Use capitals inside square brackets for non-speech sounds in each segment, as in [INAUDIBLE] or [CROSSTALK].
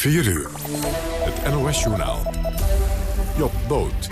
4 uur. Het NOS-journaal. Job Boot.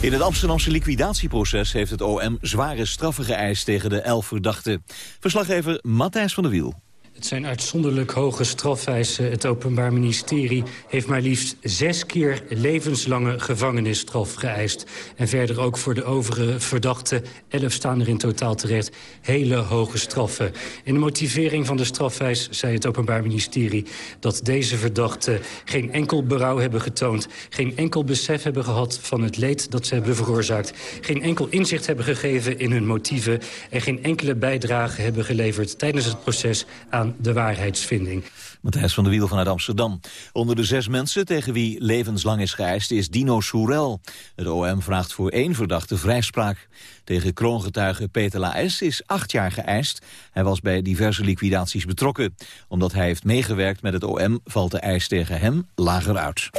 In het Amsterdamse liquidatieproces heeft het OM zware straffen geëist tegen de elf verdachten. Verslaggever Matthijs van der Wiel. Het zijn uitzonderlijk hoge strafeisen. Het Openbaar Ministerie heeft maar liefst zes keer levenslange gevangenisstraf geëist. En verder ook voor de overige verdachten, elf staan er in totaal terecht, hele hoge straffen. In de motivering van de strafeis zei het Openbaar Ministerie dat deze verdachten geen enkel berouw hebben getoond, geen enkel besef hebben gehad van het leed dat ze hebben veroorzaakt, geen enkel inzicht hebben gegeven in hun motieven en geen enkele bijdrage hebben geleverd tijdens het proces aan de waarheidsvinding. Matthijs van der Wiel vanuit Amsterdam. Onder de zes mensen tegen wie levenslang is geëist is Dino Soerel. Het OM vraagt voor één verdachte vrijspraak. Tegen kroongetuige Peter Laes is acht jaar geëist. Hij was bij diverse liquidaties betrokken. Omdat hij heeft meegewerkt met het OM valt de eis tegen hem lager uit.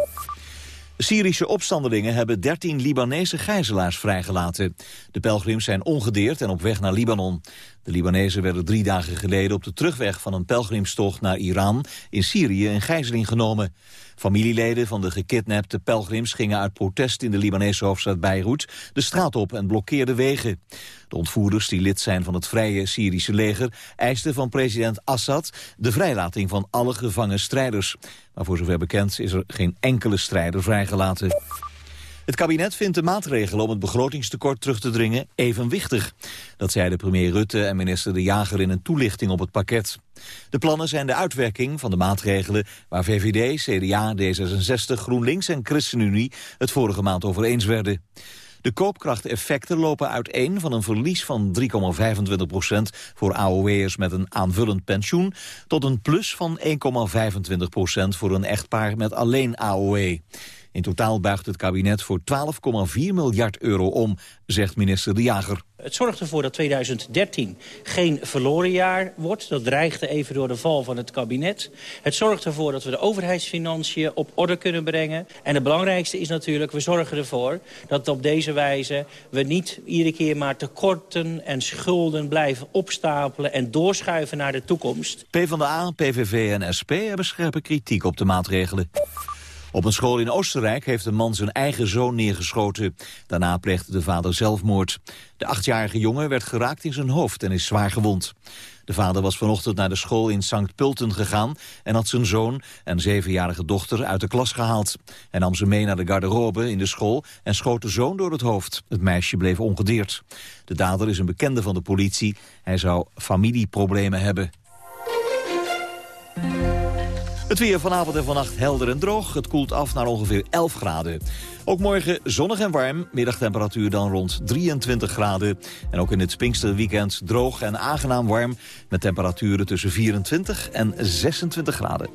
Syrische opstandelingen hebben 13 Libanese gijzelaars vrijgelaten. De pelgrims zijn ongedeerd en op weg naar Libanon. De Libanezen werden drie dagen geleden op de terugweg van een pelgrimstocht naar Iran in Syrië in gijzeling genomen. Familieleden van de gekidnapte pelgrims gingen uit protest in de Libanese hoofdstad Beirut de straat op en blokkeerden wegen. De ontvoerders, die lid zijn van het Vrije Syrische leger, eisten van president Assad de vrijlating van alle gevangen strijders. Maar voor zover bekend is er geen enkele strijder vrijgelaten. Het kabinet vindt de maatregelen om het begrotingstekort terug te dringen evenwichtig. Dat zeiden premier Rutte en minister De Jager in een toelichting op het pakket. De plannen zijn de uitwerking van de maatregelen waar VVD, CDA, D66, GroenLinks en ChristenUnie het vorige maand over eens werden. De koopkrachteffecten lopen uiteen van een verlies van 3,25 procent voor AOW'ers met een aanvullend pensioen tot een plus van 1,25 procent voor een echtpaar met alleen AOW. In totaal buigt het kabinet voor 12,4 miljard euro om, zegt minister De Jager. Het zorgt ervoor dat 2013 geen verloren jaar wordt. Dat dreigde even door de val van het kabinet. Het zorgt ervoor dat we de overheidsfinanciën op orde kunnen brengen. En het belangrijkste is natuurlijk, we zorgen ervoor dat op deze wijze... we niet iedere keer maar tekorten en schulden blijven opstapelen... en doorschuiven naar de toekomst. PvdA, PVV en SP hebben scherpe kritiek op de maatregelen. Op een school in Oostenrijk heeft een man zijn eigen zoon neergeschoten. Daarna pleegde de vader zelfmoord. De achtjarige jongen werd geraakt in zijn hoofd en is zwaar gewond. De vader was vanochtend naar de school in St. Pulten gegaan... en had zijn zoon en zevenjarige dochter uit de klas gehaald. Hij nam ze mee naar de garderobe in de school... en schoot de zoon door het hoofd. Het meisje bleef ongedeerd. De dader is een bekende van de politie. Hij zou familieproblemen hebben. Het weer vanavond en vannacht helder en droog. Het koelt af naar ongeveer 11 graden. Ook morgen zonnig en warm. Middagtemperatuur dan rond 23 graden. En ook in het Pinksterweekend droog en aangenaam warm... met temperaturen tussen 24 en 26 graden.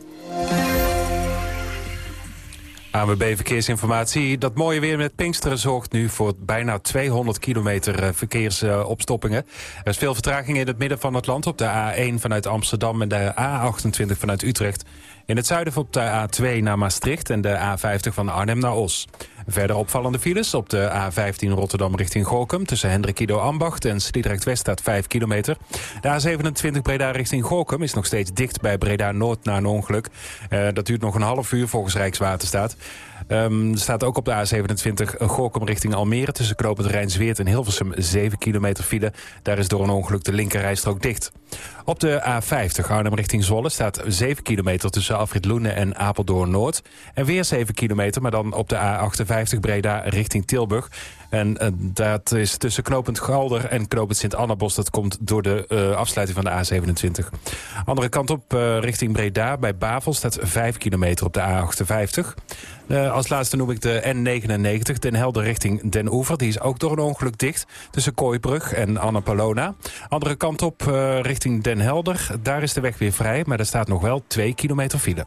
ANWB Verkeersinformatie. Dat mooie weer met Pinksteren zorgt nu voor bijna 200 kilometer eh, verkeersopstoppingen. Er is veel vertraging in het midden van het land op de A1 vanuit Amsterdam en de A28 vanuit Utrecht. In het zuiden op de A2 naar Maastricht en de A50 van Arnhem naar Os. Verder opvallende files op de A15 Rotterdam richting Gorkum... tussen Hendrikido Ambacht en Sliedrecht West staat 5 kilometer. De A27 Breda richting Gorkum is nog steeds dicht bij Breda Noord na een ongeluk. Uh, dat duurt nog een half uur volgens Rijkswaterstaat. Um, er staat ook op de A27 Gorkum richting Almere... tussen Knoopend Rijnsweert en Hilversum 7 kilometer file. Daar is door een ongeluk de linkerrijstrook dicht. Op de A50 Arnhem richting Zwolle staat 7 kilometer... tussen Afrit Loenen en Apeldoorn Noord. En weer 7 kilometer, maar dan op de A58 Breda richting Tilburg. En uh, dat is tussen Knopend Galder en Knopend Sint-Annabos. Dat komt door de uh, afsluiting van de A27. Andere kant op uh, richting Breda. Bij Bavel staat 5 kilometer op de A58. als laatste noem ik de N99, Den Helder richting Den Oever. Die is ook door een ongeluk dicht tussen Kooibrug en Annapolona. Andere kant op richting Den Helder. Daar is de weg weer vrij, maar er staat nog wel 2 kilometer file.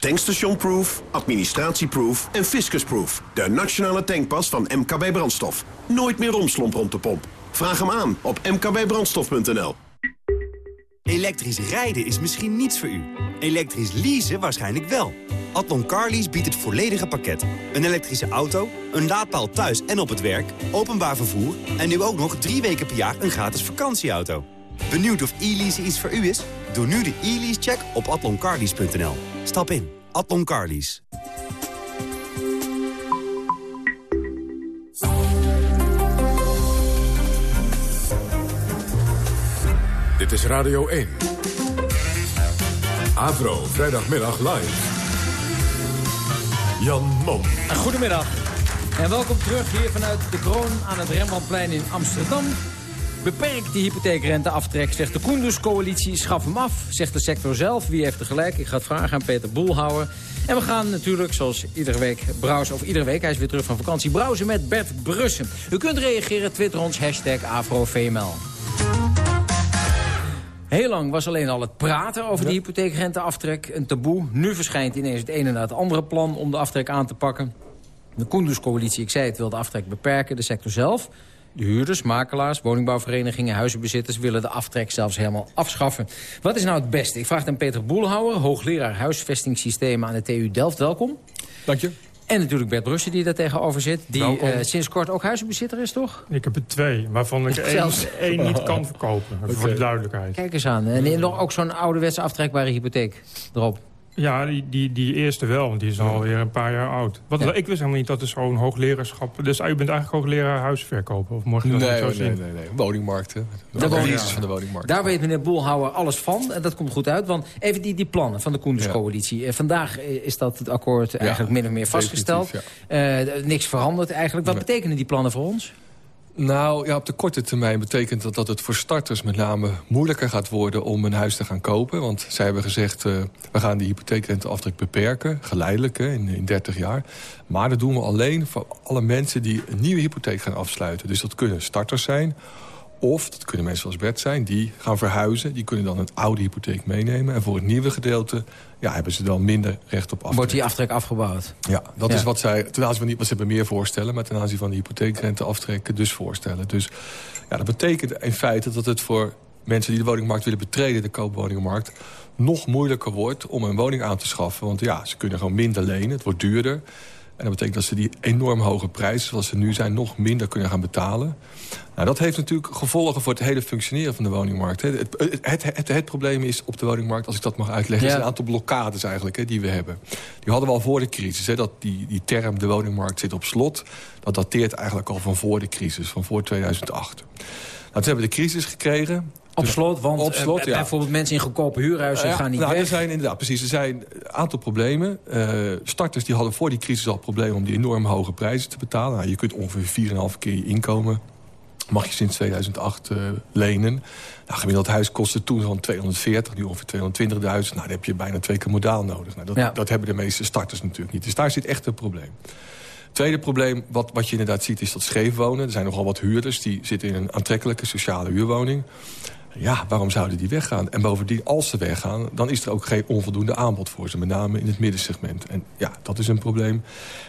Tankstationproof, administratieproof en fiscusproof. De nationale tankpas van MKB Brandstof. Nooit meer romslomp rond de pomp. Vraag hem aan op mkbbrandstof.nl. Elektrisch rijden is misschien niets voor u. Elektrisch leasen waarschijnlijk wel. Atlon Carlease biedt het volledige pakket. Een elektrische auto, een laadpaal thuis en op het werk, openbaar vervoer... en nu ook nog drie weken per jaar een gratis vakantieauto. Benieuwd of e-lease iets voor u is? Doe nu de e-lease-check op atloncarlease.nl. Stap in. Atlon Carlease. Dit is Radio 1. Avro, vrijdagmiddag live. Jan Mom. Goedemiddag en welkom terug hier vanuit de kroon aan het Rembrandtplein in Amsterdam. Beperk die hypotheekrenteaftrek, zegt de Koenderscoalitie. Schaf hem af, zegt de sector zelf. Wie heeft er gelijk? Ik ga het vragen aan Peter Boelhouwer. En we gaan natuurlijk, zoals iedere week, browsen, of iedere week, hij is weer terug van vakantie, browsen met Bert Brussen. U kunt reageren, twitter ons, hashtag AfroVML. Heel lang was alleen al het praten over de hypotheekrenteaftrek een taboe. Nu verschijnt ineens het ene na het andere plan om de aftrek aan te pakken. De Koenderscoalitie, ik zei het, wil de aftrek beperken. De sector zelf, de huurders, makelaars, woningbouwverenigingen, huizenbezitters... willen de aftrek zelfs helemaal afschaffen. Wat is nou het beste? Ik vraag het aan Peter Boelhouwer, hoogleraar huisvestingssystemen aan de TU Delft. Welkom. Dank je. En natuurlijk Bert Brussen die daar tegenover zit. Die eh, sinds kort ook huizenbezitter is, toch? Ik heb er twee, waarvan ik één, Zelfs. één niet kan verkopen. Voor de duidelijkheid. Kijk eens aan. En nog ook zo'n ouderwetse aftrekbare hypotheek erop. Ja, die, die, die eerste wel, want die is alweer een paar jaar oud. Wat, Ja. Ik wist helemaal niet dat er zo'n hoogleraarschap... Dus u bent eigenlijk hoogleraar huisverkopen? Of morgen dat Nee, zo nee, zien? nee, nee. Woningmarkten. De De analyses woning- van de woningmarkt. Daar weet meneer Boelhouwer alles van. En dat komt goed uit. Want even die, die plannen van de Koenderscoalitie. Eh, Vandaag eh, is dat het akkoord eigenlijk min of meer vastgesteld. Eh, niks veranderd eigenlijk. Wat Nee. betekenen die plannen voor ons? Nou, ja, op de korte termijn betekent dat dat het voor starters met name moeilijker gaat worden om een huis te gaan kopen. Want zij hebben gezegd, eh, we gaan die hypotheekrenteaftrek beperken, geleidelijk, hè, in, in 30 jaar. Maar dat doen we alleen voor alle mensen die een nieuwe hypotheek gaan afsluiten. Dus dat kunnen starters zijn, of dat kunnen mensen zoals Bert zijn, die gaan verhuizen. Die kunnen dan een oude hypotheek meenemen. En voor het nieuwe gedeelte ja, hebben ze dan minder recht op aftrek. Wordt die aftrek afgebouwd? Ja, dat Ja. is wat zij ten aanzien van die, wat ze hebben meer voorstellen, maar ten aanzien van de hypotheekrente aftrekken dus voorstellen. Dus ja, dat betekent in feite dat het voor mensen die de woningmarkt willen betreden, de koopwoningmarkt, nog moeilijker wordt om een woning aan te schaffen. Want ja, ze kunnen gewoon minder lenen, het wordt duurder. En dat betekent dat ze die enorm hoge prijzen, zoals ze nu zijn, nog minder kunnen gaan betalen. Nou, dat heeft natuurlijk gevolgen voor het hele functioneren van de woningmarkt. het, het, het, het probleem is op de woningmarkt, als ik dat mag uitleggen... Ja. is een aantal blokkades eigenlijk hè, die we hebben. Die hadden we al voor de crisis. Hè, dat die, die term de woningmarkt zit op slot. Dat dateert eigenlijk al van voor de crisis, van voor 2008. Nou, toen hebben we de crisis gekregen. Op Dus- slot, want op slot, eh, ja. bijvoorbeeld mensen in goedkope huurhuizen Ja, gaan niet nou, weg. Er zijn inderdaad, precies. Er zijn een aantal problemen. Eh, starters die hadden voor die crisis al problemen om die enorm hoge prijzen te betalen. Nou, je kunt ongeveer 4,5 keer je inkomen mag je sinds 2008 eh, lenen. Nou, gemiddeld huis kostte toen zo'n 240, nu ongeveer 220.000. Nou, dan heb je bijna twee keer modaal nodig. Nou, dat, Ja. dat hebben de meeste starters natuurlijk niet. Dus daar zit echt een probleem. Tweede probleem, wat, wat je inderdaad ziet, is dat scheef wonen. Er zijn nogal wat huurders die zitten in een aantrekkelijke sociale huurwoning. Ja, waarom zouden die weggaan? En bovendien, als ze weggaan, dan is er ook geen onvoldoende aanbod voor ze. Met name in het middensegment. En ja, dat is een probleem.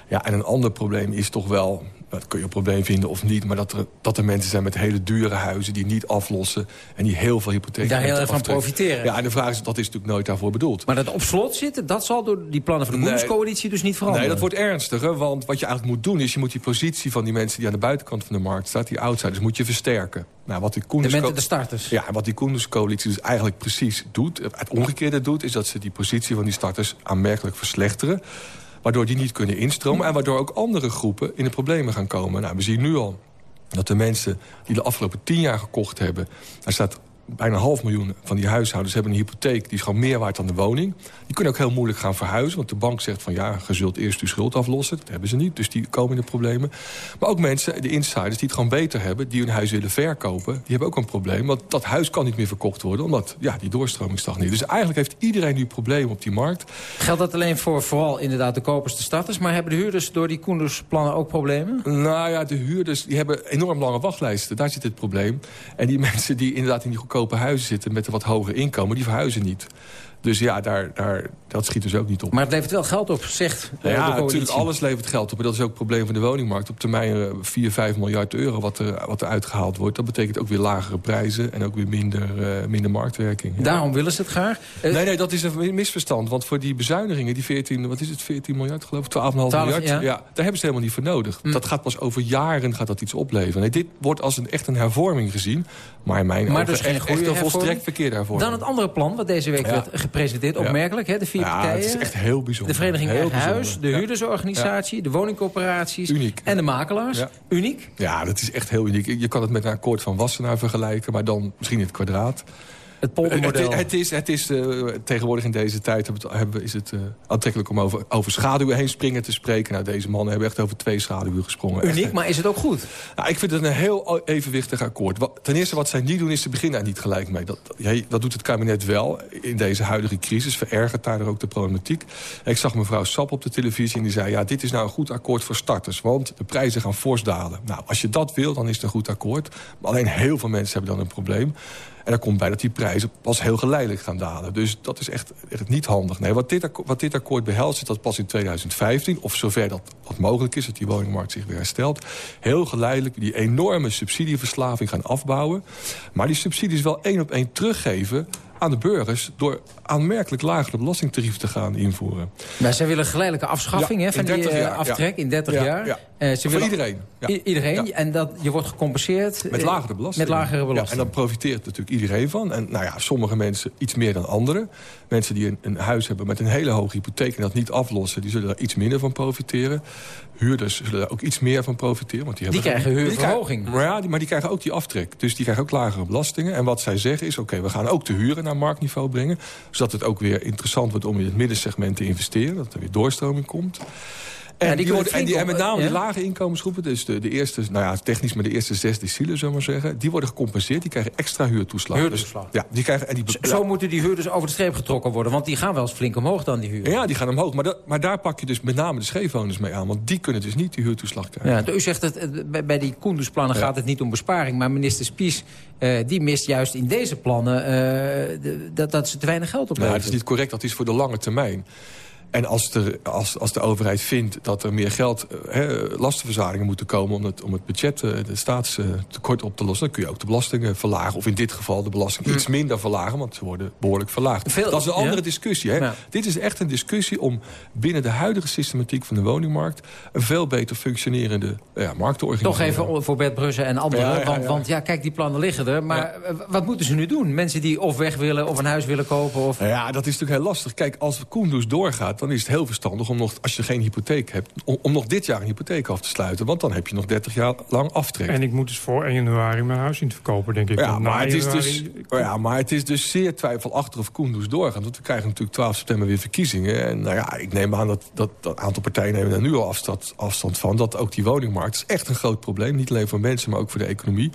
Ja, en een ander probleem is toch wel... Dat kun je een probleem vinden of niet... maar dat er, dat er mensen zijn met hele dure huizen... die niet aflossen en die heel veel hypotheek Daar heel erg van profiteren. Ja, en de vraag is, dat is natuurlijk nooit daarvoor bedoeld. Maar dat op slot zitten, dat zal door die plannen van de Nee. Koenderscoalitie dus niet veranderen. Nee, dat wordt ernstiger. Want wat je eigenlijk moet doen is... je moet die positie van die mensen die aan de buitenkant van de markt staan... die outsiders, moet je versterken. Nou, wat die de, Koenders mensen, de starters. ja, wat die Koenderscoalitie dus eigenlijk precies doet... het omgekeerde doet, is dat ze die positie van die starters aanmerkelijk verslechteren. Waardoor die niet kunnen instromen... en waardoor ook andere groepen in de problemen gaan komen. Nou, we zien nu al dat de mensen die de afgelopen tien jaar gekocht hebben... daar staat bijna een half miljoen van die huishoudens hebben een hypotheek... die is gewoon meer waard dan de woning. Die kunnen ook heel moeilijk gaan verhuizen. Want de bank zegt van ja, je zult eerst uw schuld aflossen. Dat hebben ze niet, dus die komen in de problemen. Maar ook mensen, de insiders, die het gewoon beter hebben... die hun huis willen verkopen, die hebben ook een probleem. Want dat huis kan niet meer verkocht worden... omdat ja, die doorstroming stagneert. Dus eigenlijk heeft iedereen nu problemen op die markt. Geldt dat alleen voor vooral inderdaad de kopers, de starters... maar hebben de huurders door die Koendersplannen ook problemen? Nou ja, de huurders die hebben enorm lange wachtlijsten. Daar zit het probleem. En die [LAUGHS] mensen die inderdaad in die goedkope huizen zitten... met een wat hoger inkomen, die verhuizen niet. Dus ja, daar, daar, dat schiet dus ook niet op. Maar het levert wel geld op, zegt nou ja, natuurlijk, alles levert geld op. En dat is ook het probleem van de woningmarkt. Op termijn 4, eh, 5 miljard euro wat er, wat er uitgehaald wordt. Dat betekent ook weer lagere prijzen en ook weer minder, uh, minder marktwerking. Daarom willen ze het graag? Uh, nee, nee, dat is een misverstand. Want voor die bezuinigingen, die 14, wat is het, 14 miljard geloof ik? 12,5 miljard. Ja. ja. daar hebben ze helemaal niet voor nodig. Hm. Dat gaat pas over jaren gaat dat iets opleveren. Nee, dit wordt als een, echt een hervorming gezien. Maar in mijn maar ogen dus echt, echt een volstrekt verkeerde hervorming. Dan het andere plan wat deze week werd gepresenteerd, opmerkelijk hè, de vier ja, partijen. het is echt heel bijzonder. De Vereniging Eigen Huis, de huurdersorganisatie, de woningcoöperaties uniek. en de makelaars. Uniek? Ja, dat is echt heel uniek. Je kan het met een akkoord van Wassenaar vergelijken, maar dan misschien in het kwadraat. Het poldermodel. Het, het, is, het is uh, tegenwoordig in deze tijd hebben, is het uh, aantrekkelijk om over, over schaduwen heen springen te spreken. Nou, deze mannen hebben echt over twee schaduwen gesprongen. Uniek, echt, maar is het ook goed? Nou, ik vind het een heel evenwichtig akkoord. Wat, ten eerste, wat zij niet doen, is ze beginnen daar niet gelijk mee. Dat, doet het kabinet wel in deze huidige crisis. Verergert daardoor ook de problematiek. Ik zag mevrouw Sap op de televisie en die zei... ja, dit is nou een goed akkoord voor starters, want de prijzen gaan fors dalen. Nou, als je dat wil, dan is het een goed akkoord. Maar alleen heel veel mensen hebben dan een probleem. En daar komt bij dat die prijzen pas heel geleidelijk gaan dalen. Dus dat is echt, echt niet handig. Nee, wat, dit akkoord, wat dit akkoord behelst is dat pas in 2015... of zover dat, dat mogelijk is, dat die woningmarkt zich weer herstelt... heel geleidelijk die enorme subsidieverslaving gaan afbouwen. Maar die subsidies wel één op één teruggeven aan de burgers... door aanmerkelijk lagere belastingtarieven te gaan invoeren. Maar zij willen geleidelijke afschaffing hè, van die uh, aftrek in 30 jaar. Ja. Uh, ze Voor iedereen. iedereen. En dat, je wordt gecompenseerd... Met lagere belasting. Met lagere belasting. en dan profiteert natuurlijk iedereen van. En nou ja, sommige mensen iets meer dan anderen. Mensen die een, een huis hebben met een hele hoge hypotheek... en dat niet aflossen, die zullen daar iets minder van profiteren. Huurders zullen daar ook iets meer van profiteren. Want die, die krijgen huurverhoging. Maar, ja, maar die krijgen ook die aftrek. Dus die krijgen ook lagere belastingen. En wat zij zeggen is, oké, we gaan ook de huren naar marktniveau brengen. Zodat het ook weer interessant wordt om in het middensegment te investeren. Dat er weer doorstroming komt. En, die worden, en, die, en met name ja? die lage inkomensgroepen, dus de, de eerste, nou ja, technisch maar de eerste zes deciles, zullen we maar zeggen, die worden gecompenseerd, die krijgen extra huurtoeslag. Huurtoeslag. Dus, ja, die krijgen, en die zo, moeten die huurders over de streep getrokken worden, want die gaan wel eens flink omhoog dan, die huur. Ja, die gaan omhoog, maar, dat, maar daar pak je dus met name de scheefwoners mee aan, want die kunnen dus niet die huurtoeslag krijgen. Ja, u zegt dat bij die Koendersplannen ja. gaat het niet om besparing, maar minister Spies, uh, die mist juist in deze plannen uh, de, dat, dat ze te weinig geld opleveren. Nou, het is niet correct, dat is voor de lange termijn. En als, de, als, als de overheid vindt dat er meer geld, he, lastenverzaringen moeten komen... om het, om het budget, de staatstekort op te lossen... dan kun je ook de belastingen verlagen. Of in dit geval de belasting iets minder verlagen... want ze worden behoorlijk verlaagd. Veel, dat is een andere ja? discussie. Hè? Ja. Dit is echt een discussie om binnen de huidige systematiek van de woningmarkt... een veel beter functionerende ja, markt te organiseren. Toch even voor Bert Brussen en anderen. Want, want, ja, kijk, die plannen liggen er. Maar wat moeten ze nu doen? Mensen die of weg willen of een huis willen kopen? Of... Ja, dat is natuurlijk heel lastig. Kijk, als Koenders doorgaat dan is het heel verstandig om nog, als je geen hypotheek hebt... Om, om, nog dit jaar een hypotheek af te sluiten. Want dan heb je nog 30 jaar lang aftrek. En ik moet dus voor 1 januari mijn huis in verkopen, denk ik. Ja, maar het, is dus, ja maar het is dus zeer twijfelachtig of Koenders doorgaat. Want we krijgen natuurlijk 12 september weer verkiezingen. En nou ja, ik neem aan dat, dat, dat aantal partijen nemen daar nu al afstand, afstand van. Dat ook die woningmarkt is echt een groot probleem. Niet alleen voor mensen, maar ook voor de economie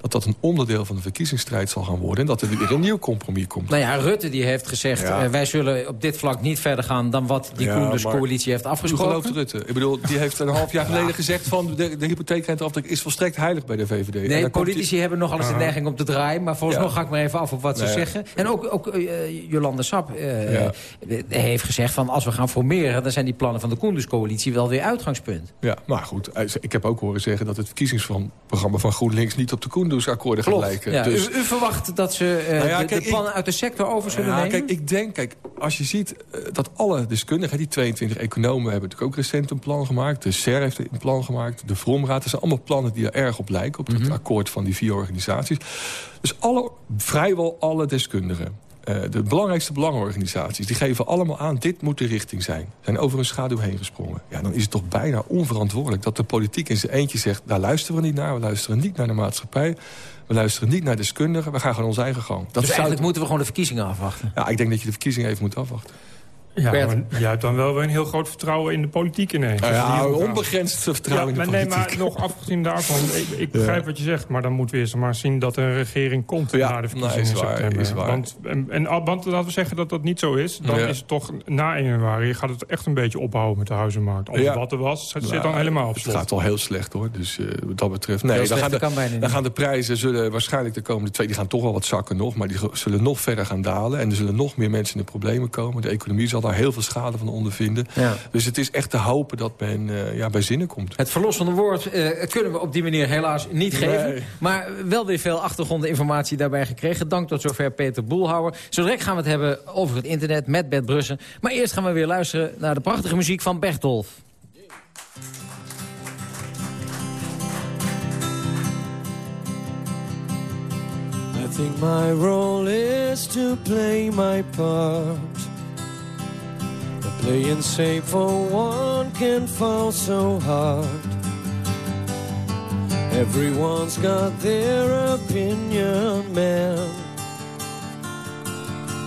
dat dat een onderdeel van de verkiezingsstrijd zal gaan worden... en dat er weer een nieuw compromis komt. Nou ja, Rutte die heeft gezegd... Ja. Uh, wij zullen op dit vlak niet verder gaan... dan wat die ja, Koenders-coalitie heeft afgesproken. Hoe gelooft Rutte? Ik bedoel, die heeft een half jaar geleden gezegd... van de, de hypotheekrenteaftrek is volstrekt heilig bij de VVD. Nee, politici hebben nogal eens de neiging om te draaien... maar volgens nog ga ik maar even af op wat ze zeggen. En ook, ook uh, Jolande Sap uh, heeft gezegd... van als we gaan formeren... dan zijn die plannen van de Koenders-coalitie wel weer uitgangspunt. Ja, maar goed. Ik heb ook horen zeggen dat het verkiezingsprogramma van GroenLinks... niet op de Lijken. Ja, dus... u, u, verwacht dat ze uh, nou ja, de, kijk, de, plannen ik, uit de sector over zullen ja, nemen? Kijk, ik denk, kijk, als je ziet uh, dat alle deskundigen... die 22 economen hebben natuurlijk ook recent een plan gemaakt. De SER heeft een plan gemaakt. De Vromraad. Dat zijn allemaal plannen die er erg op lijken. Op het -hmm. akkoord van die vier organisaties. Dus alle, vrijwel alle deskundigen... eh, de belangrijkste belangenorganisaties... die geven allemaal aan, dit moet de richting zijn. Zijn over een schaduw heen gesprongen. Ja, dan is het toch bijna onverantwoordelijk dat de politiek in zijn eentje zegt... daar luisteren we niet naar, we luisteren niet naar de maatschappij... We luisteren niet naar deskundigen, we gaan gewoon onze eigen gang. Dat dus eigenlijk moeten we gewoon de verkiezingen afwachten? Ja, ik denk dat je de verkiezingen even moet afwachten. Ja, maar jij hebt dan wel weer een heel groot vertrouwen in de politiek ineens. Ja, onbegrensd vertrouwen ja, in de politiek. Nee, maar nog afgezien daarvan, ik, ik begrijp wat je zegt... maar dan moeten we eerst maar zien dat er een regering komt ja, na de verkiezingen in september. Is waar. Want, en, en, want laten we zeggen dat dat niet zo is... dan is het toch na 1 januari gaat het echt een beetje ophouden met de huizenmarkt. Of wat er was, het zit dan nou, helemaal op slot. Het gaat al heel slecht hoor, dus uh, wat dat betreft... Nee, dan gaan, de, dan gaan de prijzen zullen waarschijnlijk de komende twee... die gaan toch wel wat zakken nog, maar die zullen nog verder gaan dalen... en er zullen nog meer mensen in de problemen komen. De economie zal daar heel veel schade van ondervinden. Ja. Dus het is echt te hopen dat men uh, ja, bij zinnen komt. Het verlossende woord uh, kunnen we op die manier helaas niet geven. Maar wel weer veel achtergrondinformatie daarbij gekregen. Dank tot zover Peter Boelhouwer. Zo direct gaan we het hebben over het internet met Bert Brussen. Maar eerst gaan we weer luisteren naar de prachtige muziek van Bertolf. I think my role is to play my part Playing safe for one can fall so hard. Everyone's got their opinion, man,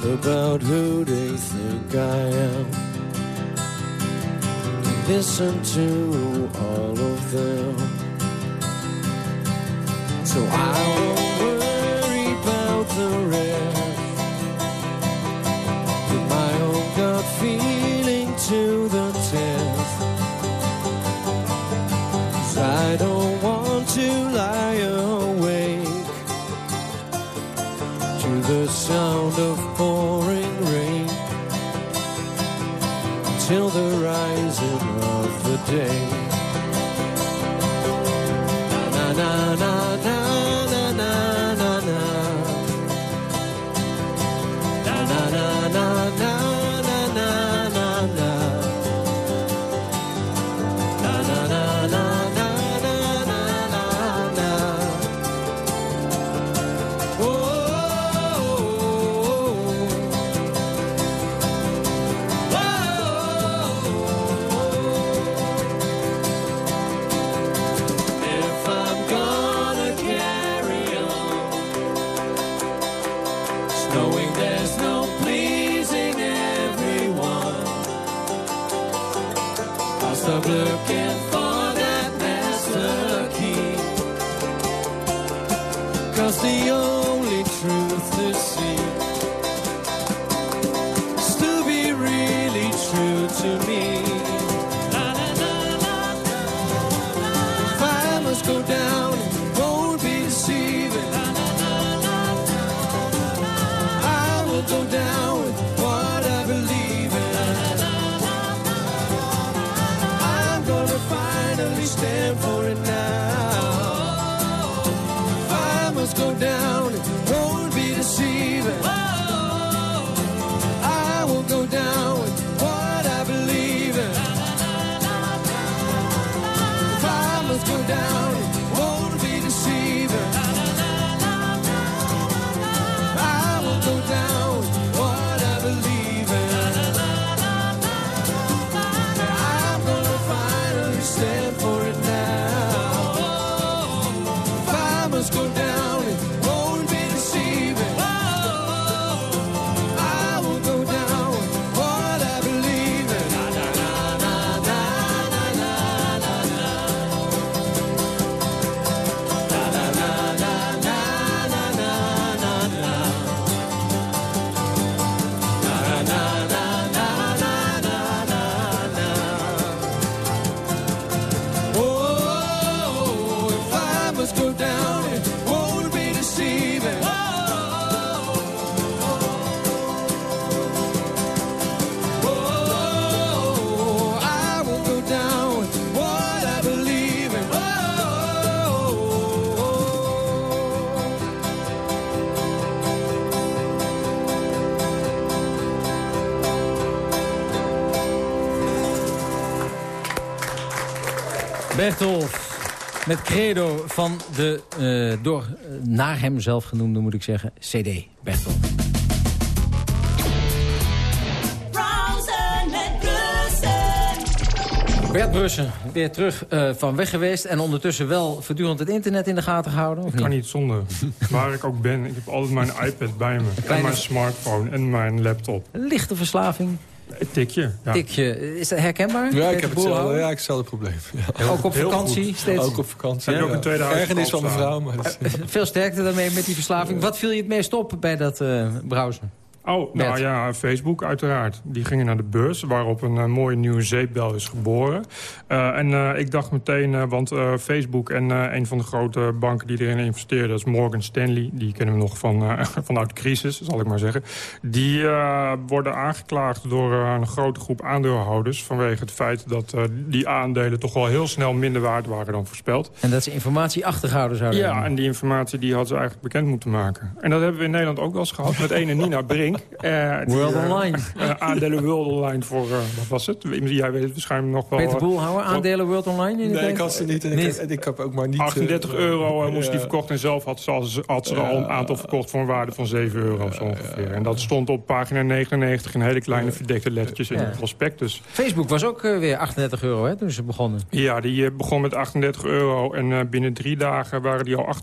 about who they think I am. Listen to all of them. So I won't worry about the rest. The sound of pouring rain till the rising of the day. Na na na na Bertolf. Met credo van de uh, door eh, naar hem zelf genoemde, moet ik zeggen, CD Bertolf. Bert Brussen, weer terug eh, van weg geweest... en ondertussen wel voortdurend het internet in de gaten gehouden? Ik kan niet zonder. Waar ik ook ben, ik heb altijd mijn iPad bij me. En mijn smartphone en mijn laptop. Lichte verslaving. Een tikje, ja. Tikje. Is dat herkenbaar? Ja, ik heb hetzelfde, ja, ik hetzelfde probleem. Ja. Ook op vakantie? Steeds? Ook op vakantie, Heb je ook een tweede Ergernis van mevrouw. Maar dat... [LAUGHS] Veel sterkte daarmee met die verslaving. Wat viel je het meest op bij dat uh, browsen? Oh, nou ja, Facebook uiteraard. Die gingen naar de beurs, waarop een uh, mooie nieuwe zeepbel is geboren. Uh, en uh, ik dacht meteen, want Facebook en een van de grote banken die erin investeerden... dat is Morgan Stanley, die kennen we nog van, [LAUGHS] vanuit de crisis, zal ik maar zeggen. Die worden aangeklaagd door een grote groep aandeelhouders... vanwege het feit dat die aandelen toch wel heel snel minder waard waren dan voorspeld. En dat ze informatie achtergehouden zouden ja, hebben. Ja, en die informatie die hadden ze eigenlijk bekend moeten maken. En dat hebben we in Nederland ook wel eens gehad met ene Nina Brink. Uh, [LAUGHS] World uh, Online. Uh, aandelen World Online voor, wat was het? Jij weet het waarschijnlijk nog wel. Peter Boelhouwer, aandelen World Online? In nee, ik had ze niet. En niet. Ik, ik, heb ook maar niet... 38 euro moest die verkocht en zelf had ze, had ze al een aantal verkocht voor een waarde van 7 euro zo ongeveer. En dat stond op pagina 99 in hele kleine verdekte lettertjes in het prospectus. Facebook was ook weer 38 euro hè, toen ze begonnen. Ja, die begon met 38 euro en binnen drie dagen waren die al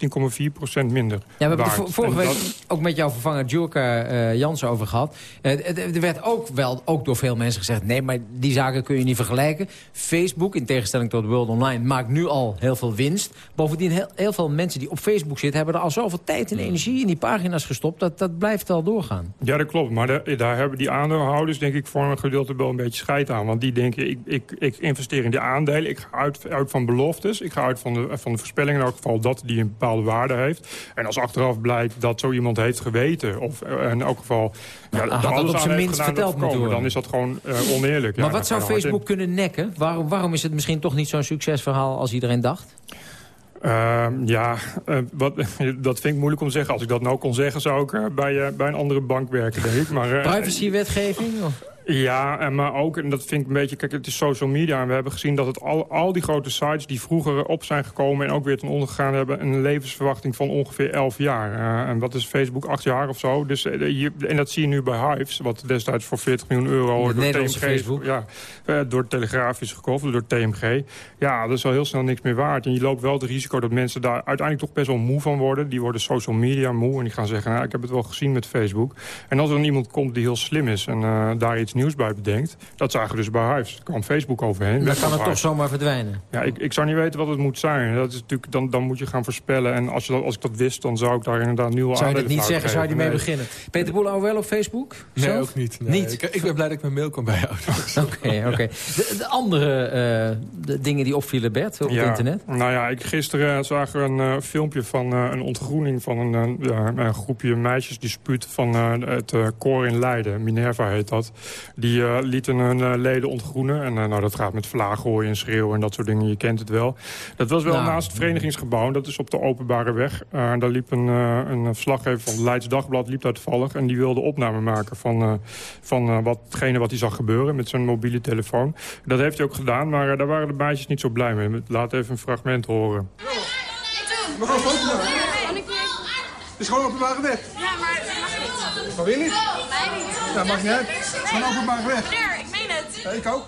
18,4% minder Ja, we hebben vorige week ook met jouw vervanger Djurka Jans over gehad. Uh, er werd ook wel ook door veel mensen gezegd... nee, maar die zaken kun je niet vergelijken. Facebook, in tegenstelling tot World Online, maakt nu al heel veel winst. Bovendien, heel, heel veel mensen die op Facebook zitten... hebben er al zoveel tijd en energie in die pagina's gestopt... dat dat blijft al doorgaan. Ja, dat klopt. Maar daar hebben die aandeelhouders denk ik voor een gedeelte wel een beetje scheid aan. Want die denken, ik, ik, ik investeer in die aandelen. Ik ga uit, uit van beloftes. Ik ga uit van de, van de voorspellingen in elk geval dat die een bepaalde waarde heeft. En als achteraf blijkt dat zo iemand heeft geweten... of eh, in elk geval ja, had dat op zijn minst verteld moeten worden. Dan is dat gewoon uh, oneerlijk. Maar wat zou Facebook kunnen nekken? Waarom, waarom is het misschien toch niet zo'n succesverhaal als iedereen dacht? Uh, ja, uh, wat, [LAUGHS] dat vind ik moeilijk om te zeggen. Als ik dat nou kon zeggen, zou ik uh, bij, bij een andere bank werken, denk ik. Maar, Privacywetgeving? Of? Ja, en maar ook, en dat vind ik een beetje... Kijk, het is social media en we hebben gezien dat het al, al die grote sites... die vroeger op zijn gekomen en ook weer ten onder gegaan hebben... een levensverwachting van ongeveer 11 jaar. Uh, en dat is Facebook acht jaar of zo. Dus, uh, je, en dat zie je nu bij Hives, wat destijds voor 40 miljoen euro... door TMG, Facebook. Ja, uh, door Telegraaf is gekocht, door TMG. Ja, dat is al heel snel niks meer waard. En je loopt wel het risico dat mensen daar uiteindelijk toch best wel moe van worden. Die worden social media moe en die gaan zeggen... Nou, ik heb het wel gezien met Facebook. En als er dan iemand komt die heel slim is en daar iets nieuws bij bedenkt. Dat zagen we dus bij Hives. Er kwam Facebook overheen. Dan kan het toch zomaar verdwijnen? Ja, ik, ik zou niet weten wat het moet zijn. Dat is natuurlijk, dan, dan moet je gaan voorspellen. En als, je dat, als ik dat wist, dan zou ik daar inderdaad nieuwe Zou je dat niet zeggen, zou je mee beginnen? Peter Boel wel op Facebook? Nee, Zelf? ook niet. Nee. niet? Ik, ik, ben blij dat ik mijn mail kan bijhouden. [LAUGHS] Oké, oké. De, andere uh, de dingen die opvielen, Bert, op ja, internet? Nou ja, ik gisteren zag er een uh, filmpje van uh, een ontgroening van een, een groepje meisjes dispuut van het koor in Leiden. Minerva heet dat. Die lieten hun uh, leden ontgroenen. En uh, nou, dat gaat met vlaaggooien en schreeuwen en dat soort dingen. Je kent het wel. Dat was wel nou. naast het verenigingsgebouw. Dat is op de openbare weg. Uh, daar liep een, een verslaggever van het Leids Dagblad liep daar toevallig. En die wilde opname maken van, van watgene wat hij zag gebeuren met zijn mobiele telefoon. Dat heeft hij ook gedaan, maar daar waren de meisjes niet zo blij mee. Laat even een fragment horen. Mevrouw. Het is gewoon openbare weg. Ja, maar dat mag niet. Ja, mag niet uit. Gewoon openbare weg. Meneer, ik meen het. Ja, ik ook.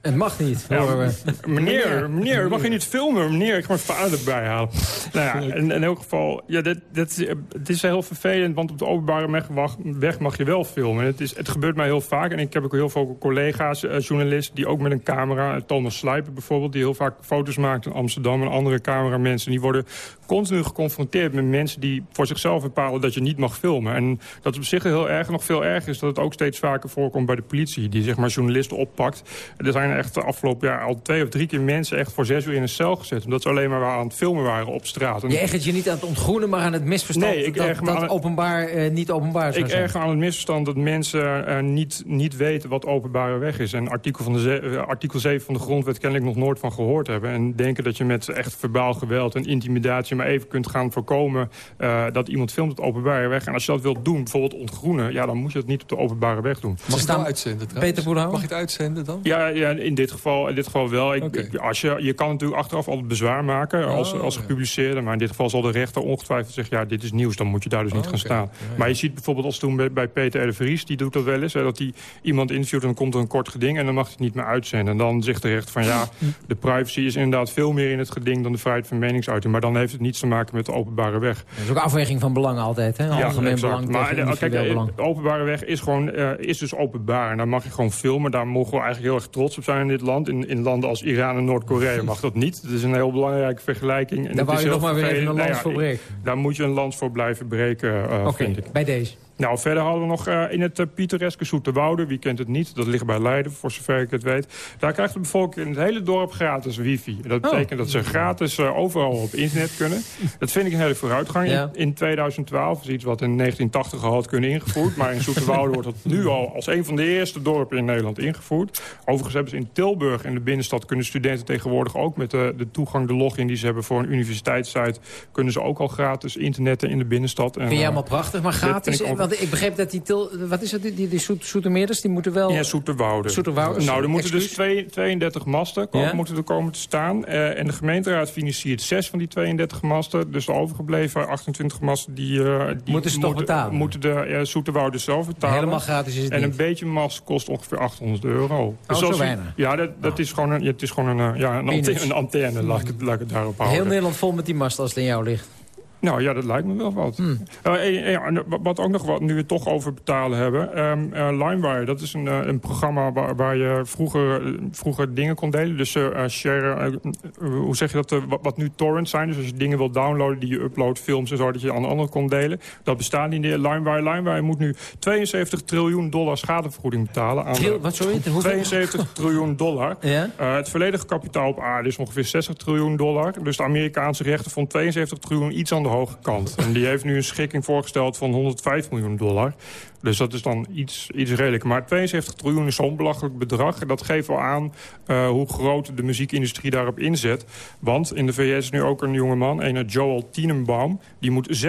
Het mag niet. Ja, meneer, meneer, mag je niet filmen? Meneer, ik ga mijn vader erbij halen. nou ja, in, in elk geval, ja, dit, dit, het is heel vervelend, want op de openbare weg mag je wel filmen. Het, is, het gebeurt mij heel vaak en ik heb ook heel veel collega's, eh, journalisten, die ook met een camera, Thomas Slijper bijvoorbeeld, die heel vaak foto's maakt in Amsterdam en andere cameramensen, die worden continu geconfronteerd met mensen die voor zichzelf bepalen dat je niet mag filmen. En dat is op zich heel erg, nog veel erger is dat het ook steeds vaker voorkomt bij de politie, die zeg maar journalisten oppakt. Er zijn echt de afgelopen jaar al twee of drie keer mensen echt voor zes uur in een cel gezet. Omdat ze alleen maar aan het filmen waren op straat. En je ergert je niet aan het ontgroenen, maar aan het misverstand nee, ik dat, dat aan, openbaar uh, niet openbaar zou ik zijn. Ik erger aan het misverstand dat mensen uh, niet, niet weten wat openbare weg is. En artikel, van de uh, artikel 7 van de grondwet kennelijk nog nooit van gehoord hebben. En denken dat je met echt verbaal geweld en intimidatie maar even kunt gaan voorkomen dat iemand filmt op openbare weg. En als je dat wilt doen, bijvoorbeeld ontgroenen, ja, dan moet je dat niet op de openbare weg doen. Mag je het uitzenden? Peter Boerhouw? Mag je het uitzenden dan? Ja, ja in dit geval, in dit geval wel. Ik, als je, je kan natuurlijk achteraf altijd bezwaar maken als, oh, als gepubliceerde. Maar in dit geval zal de rechter ongetwijfeld zeggen... ja, dit is nieuws, dan moet je daar dus niet oh, gaan staan. maar je ziet bijvoorbeeld als toen bij, bij Peter R. Vries... die doet dat wel eens, hè, dat hij iemand interviewt... en dan komt er een kort geding en dan mag hij het niet meer uitzenden. En dan zegt de rechter van ja, de privacy is inderdaad veel meer in het geding... dan de vrijheid van meningsuiting. Maar dan heeft het niets te maken met de openbare weg. Dat is ook afweging van belangen altijd, hè? Algemeen ja, belang maar de, kijk, de, openbare weg is, gewoon, uh, is dus openbaar. En daar mag je gewoon filmen. Daar mogen we eigenlijk heel erg trots op zijn in dit land. In, in landen als Iran en Noord-Korea mag dat niet. Dat is een heel belangrijke vergelijking. En daar wou je nog maar weer even een lans nou voor breken. Daar moet je een lans voor blijven breken, uh, vind ik. bij deze. Nou, verder hadden we nog uh, in het uh, pittoreske Zoeterwoude. Wie kent het niet? Dat ligt bij Leiden, voor zover ik het weet. Daar krijgt de bevolking in het hele dorp gratis wifi. Dat oh. betekent dat ze gratis uh, overal op internet kunnen. [LAUGHS] Dat vind ik een hele vooruitgang. Ja. In 2012 is iets wat in 1980 al had kunnen ingevoerd. Maar in Zoeterwoude [LAUGHS] wordt dat nu al als een van de eerste dorpen in Nederland ingevoerd. Overigens hebben ze in Tilburg in de binnenstad... kunnen studenten tegenwoordig ook met de, de toegang, de login die ze hebben voor een universiteitssite... kunnen ze ook al gratis internetten in de binnenstad. Vind je helemaal prachtig, maar gratis ik begreep dat die... Til, wat is het, die, die, die moeten wel... Ja, Zoeterwoude. Zoeterwoude. Nou, er moeten dus twee, 32 masten komen, moeten er komen te staan. Uh, en de gemeenteraad financiert zes van die 32 masten. Dus de overgebleven 28 masten, die... Uh, die moeten ze toch betalen? Moeten de uh, Zoeterwoude zelf betalen. Helemaal gratis is het En een beetje mast kost ongeveer 800 euro. Oh, dus zo weinig? Ja, dat, dat oh. is gewoon een, het is gewoon een, ja, een, antenne, een antenne laat, ik het, laat ik het daarop houden. Heel Nederland vol met die masten als het in jou ligt. Nou ja, dat lijkt me wel wat. Hmm. Uh, ja, wat ook nog wat, nu we het toch over betalen hebben. Um, uh, LimeWire, dat is een, uh, een programma waar, waar, je vroeger, vroeger dingen kon delen. Dus share, hoe zeg je dat, wat, nu torrents zijn. Dus als je dingen wil downloaden die je uploadt, films en zo, dat je aan anderen kon delen. Dat bestaat niet in LimeWire. LimeWire moet nu 72 triljoen dollar schadevergoeding betalen. Aan Tril, wat sorry? 72 triljoen dollar. Ja? het volledige kapitaal op aarde is ongeveer 60 triljoen dollar. Dus de Amerikaanse rechter vond 72 triljoen iets aan de hoge kant. En die heeft nu een schikking voorgesteld van 105 miljoen dollar. Dus dat is dan iets, iets redelijk. Maar 72 triljoen is zo'n belachelijk bedrag. Dat geeft wel aan uh, hoe groot de muziekindustrie daarop inzet. Want in de VS is nu ook een jongeman, een Joel Tienenbaum... die moet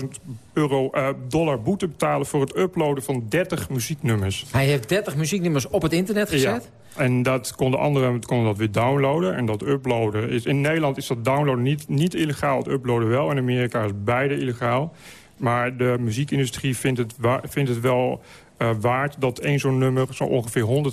675.000 euro uh, dollar boete betalen... voor het uploaden van 30 muzieknummers. Hij heeft 30 muzieknummers op het internet gezet? Ja. En dat konden anderen konden dat weer downloaden. En dat uploaden is... In Nederland is dat downloaden niet, niet illegaal, het uploaden wel. In Amerika is beide illegaal. Maar de muziekindustrie vindt het, vindt het wel uh, waard dat één zo'n nummer zo ongeveer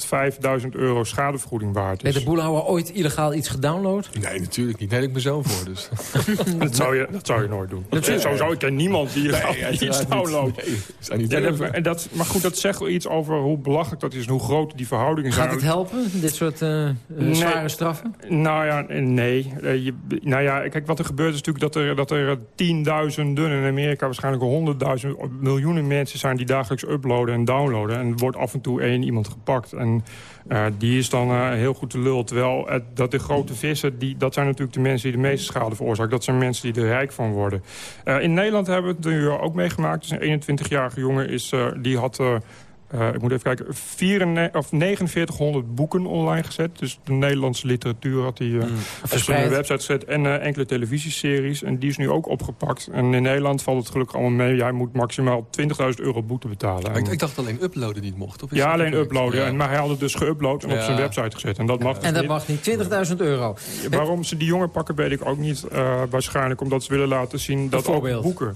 105.000 euro schadevergoeding waard is. Heeft de boelhouwer ooit illegaal iets gedownload? Nee, natuurlijk niet. Daar heb ik zoon voor. Dus. [LAUGHS] dat, zou je, dat zou je nooit doen. Zo zou ik ken niemand die illegaal nee, iets downloadt. Nee, ja, en dat, maar goed, dat zegt wel iets over hoe belachelijk dat is... en hoe groot die verhoudingen zijn. Gaat het helpen, dit soort uh, zware straffen? Nou ja, nee. Uh, je, nou ja, kijk, wat er gebeurt is natuurlijk dat er, dat er tienduizenden... in Amerika waarschijnlijk honderdduizend miljoenen mensen zijn... die dagelijks uploaden en downloaden. En wordt af en toe één iemand gepakt. En uh, die is dan uh, heel goed te lul. Terwijl dat de grote vissen, die, dat zijn natuurlijk de mensen die de meeste schade veroorzaken. Dat zijn mensen die er rijk van worden. Uh, in Nederland hebben we het nu ook meegemaakt. Dus een 21-jarige jongen is, die had uh, ik moet even kijken, 94, of 4900 boeken online gezet. Dus de Nederlandse literatuur had hij uh, mm. op zijn website gezet. En uh, enkele televisieseries. En die is nu ook opgepakt. En in Nederland valt het gelukkig allemaal mee. Jij moet maximaal 20.000 euro boete betalen. Ik, ik, dacht alleen uploaden niet mocht. Of ja, alleen uploaden. Ja. En, maar hij had het dus geüpload en op zijn website gezet. En dat mag En dat mag niet. 20.000 euro. Waarom ze die jongen pakken weet ik ook niet. waarschijnlijk omdat ze willen laten zien dat ook boeken...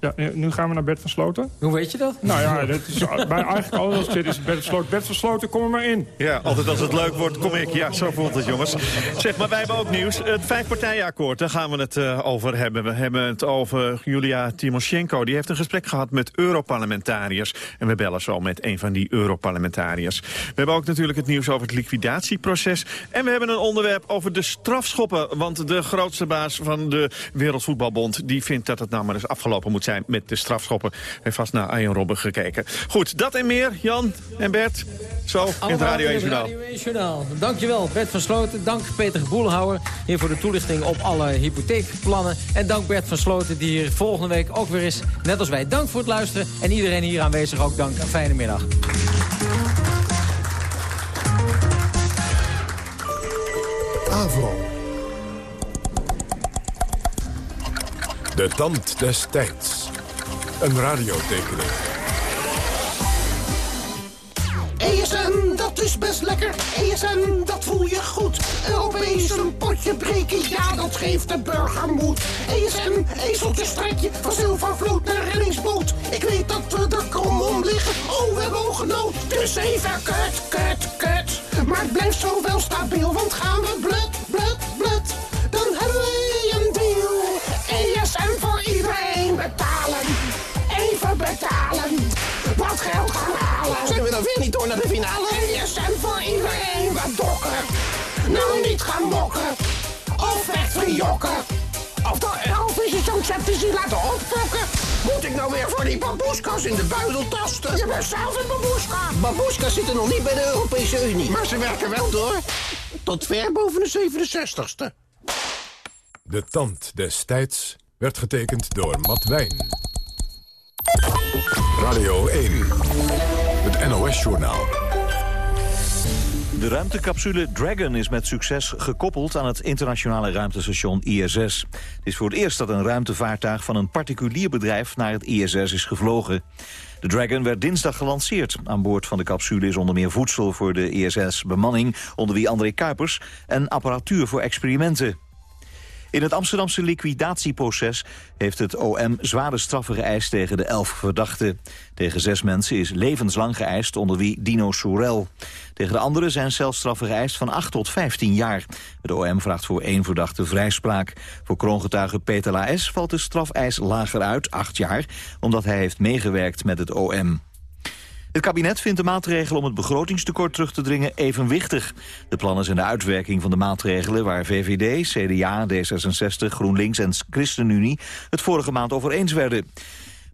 Ja, nu gaan we naar Bert van Sloten. Hoe weet je dat? Nou ja, dat is bij eigenlijk alles als dit is Bert van Sloten. Bert van Sloten, kom er maar in. Ja, altijd als het leuk wordt, kom ik. Ja, zo voelt het, jongens. Zeg, maar wij hebben ook nieuws. Het vijfpartijenakkoord, daar gaan we het uh, over hebben. We hebben het over Julia Timoshenko. Die heeft een gesprek gehad met Europarlementariërs. En we bellen zo met een van die Europarlementariërs. We hebben ook natuurlijk het nieuws over het liquidatieproces. En we hebben een onderwerp over de strafschoppen. Want de grootste baas van de Wereldvoetbalbond... die vindt dat het nou maar eens afgelopen moet zijn met de strafschoppen. Heeft vast naar Arjen Robben gekeken. Goed, dat en meer, Jan en Bert. Zo, in het Radio 1 Journaal. Journaal. Dankjewel, Bert van Sloten. Dank Peter Boelhouwer hier voor de toelichting op alle hypotheekplannen. En dank Bert van Sloten die hier volgende week ook weer is. Net als wij. Dank voor het luisteren. En iedereen hier aanwezig ook dank. Een fijne middag. Avro. De tand des tijds. Een radiotekening. ESN, dat is best lekker. ESM, dat voel je goed. Europees een potje breken, ja, dat geeft de burger moed. ESM, ezeltje strekje, van zilvervloed naar reddingsboot. Ik weet dat we er krom om liggen, oh, we hebben oogenood. Dus even kut, kut, kut. Maar het blijft zo wel stabiel, want gaan we blut, blut, blut. Dan hebben we geld gaan halen. Zijn we dan weer niet door naar de finale? ESM voor iedereen wat dokken. Nou niet gaan mokken. Of weg verjokken. Of de Elvis zo'n septici laten opfokken. Moet ik nou weer voor die baboeskas in de buidel tasten? Je bent zelf een baboeska. Baboeskas zitten nog niet bij de Europese Unie. Maar ze werken wel door. Tot ver boven de 67ste. De tand des tijds werd getekend door Matt Wijn. Radio 1, het NOS-journaal. De ruimtecapsule Dragon is met succes gekoppeld aan het internationale ruimtestation ISS. Het is voor het eerst dat een ruimtevaartuig van een particulier bedrijf naar het ISS is gevlogen. De Dragon werd dinsdag gelanceerd. Aan boord van de capsule is onder meer voedsel voor de ISS-bemanning, onder wie André Kuipers, en apparatuur voor experimenten. In het Amsterdamse liquidatieproces heeft het OM zware straffen geëist tegen de elf verdachten. Tegen zes mensen is levenslang geëist, onder wie Dino Soerel. Tegen de anderen zijn celstraffen geëist van 8 tot 15 jaar. Het OM vraagt voor één verdachte vrijspraak. Voor kroongetuige Peter Laes valt de strafeis lager uit, 8 jaar... omdat hij heeft meegewerkt met het OM. Het kabinet vindt de maatregelen om het begrotingstekort terug te dringen evenwichtig. De plannen zijn de uitwerking van de maatregelen waar VVD, CDA, D66, GroenLinks en ChristenUnie het vorige maand over eens werden.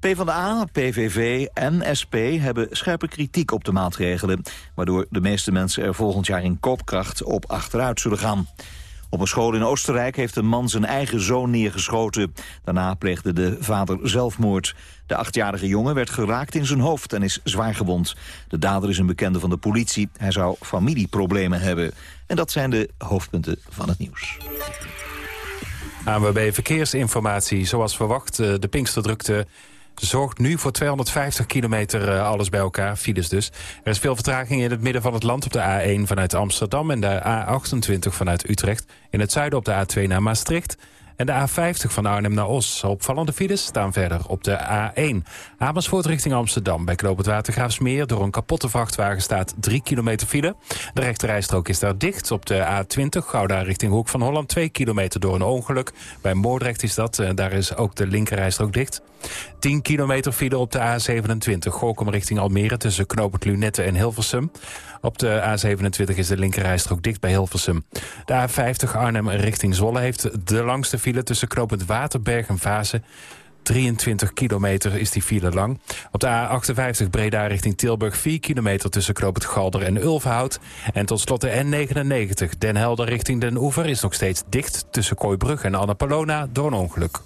PvdA, PVV en SP hebben scherpe kritiek op de maatregelen... waardoor de meeste mensen er volgend jaar in koopkracht op achteruit zullen gaan. Op een school in Oostenrijk heeft een man zijn eigen zoon neergeschoten. Daarna pleegde de vader zelfmoord. De achtjarige jongen werd geraakt in zijn hoofd en is zwaar gewond. De dader is een bekende van de politie. Hij zou familieproblemen hebben. En dat zijn de hoofdpunten van het nieuws. ANWB Verkeersinformatie. Zoals verwacht, eh, de Pinksterdrukte zorgt nu voor 250 kilometer uh, alles bij elkaar, files dus. Er is veel vertraging in het midden van het land op de A1 vanuit Amsterdam... en de A28 vanuit Utrecht. In het zuiden op de A2 naar Maastricht... En de A50 van Arnhem naar Os. Opvallende files staan verder op de A1. Amersfoort richting Amsterdam. Bij Knoop het Watergraafsmeer door een kapotte vrachtwagen staat 3 kilometer file. De rechterrijstrook is daar dicht. Op de A20 Gouda richting Hoek van Holland 2 kilometer door een ongeluk. Bij Moordrecht is dat. Eh, daar is ook de linkerrijstrook dicht. 10 kilometer file op de A27 Gorkum richting Almere tussen Knoop Lunette en Hilversum. Op de A27 is de linkerrijstrook dicht bij Hilversum. De A50 Arnhem richting Zwolle heeft de langste file tussen knooppunt Waterberg en Vaassen. 23 kilometer is die file lang. Op de A58 Breda richting Tilburg 4 kilometer tussen knooppunt Galder en Ulfhout. En tot slot de N99 Den Helder richting Den Oever is nog steeds dicht tussen Kooibrug en Annapolona door een ongeluk.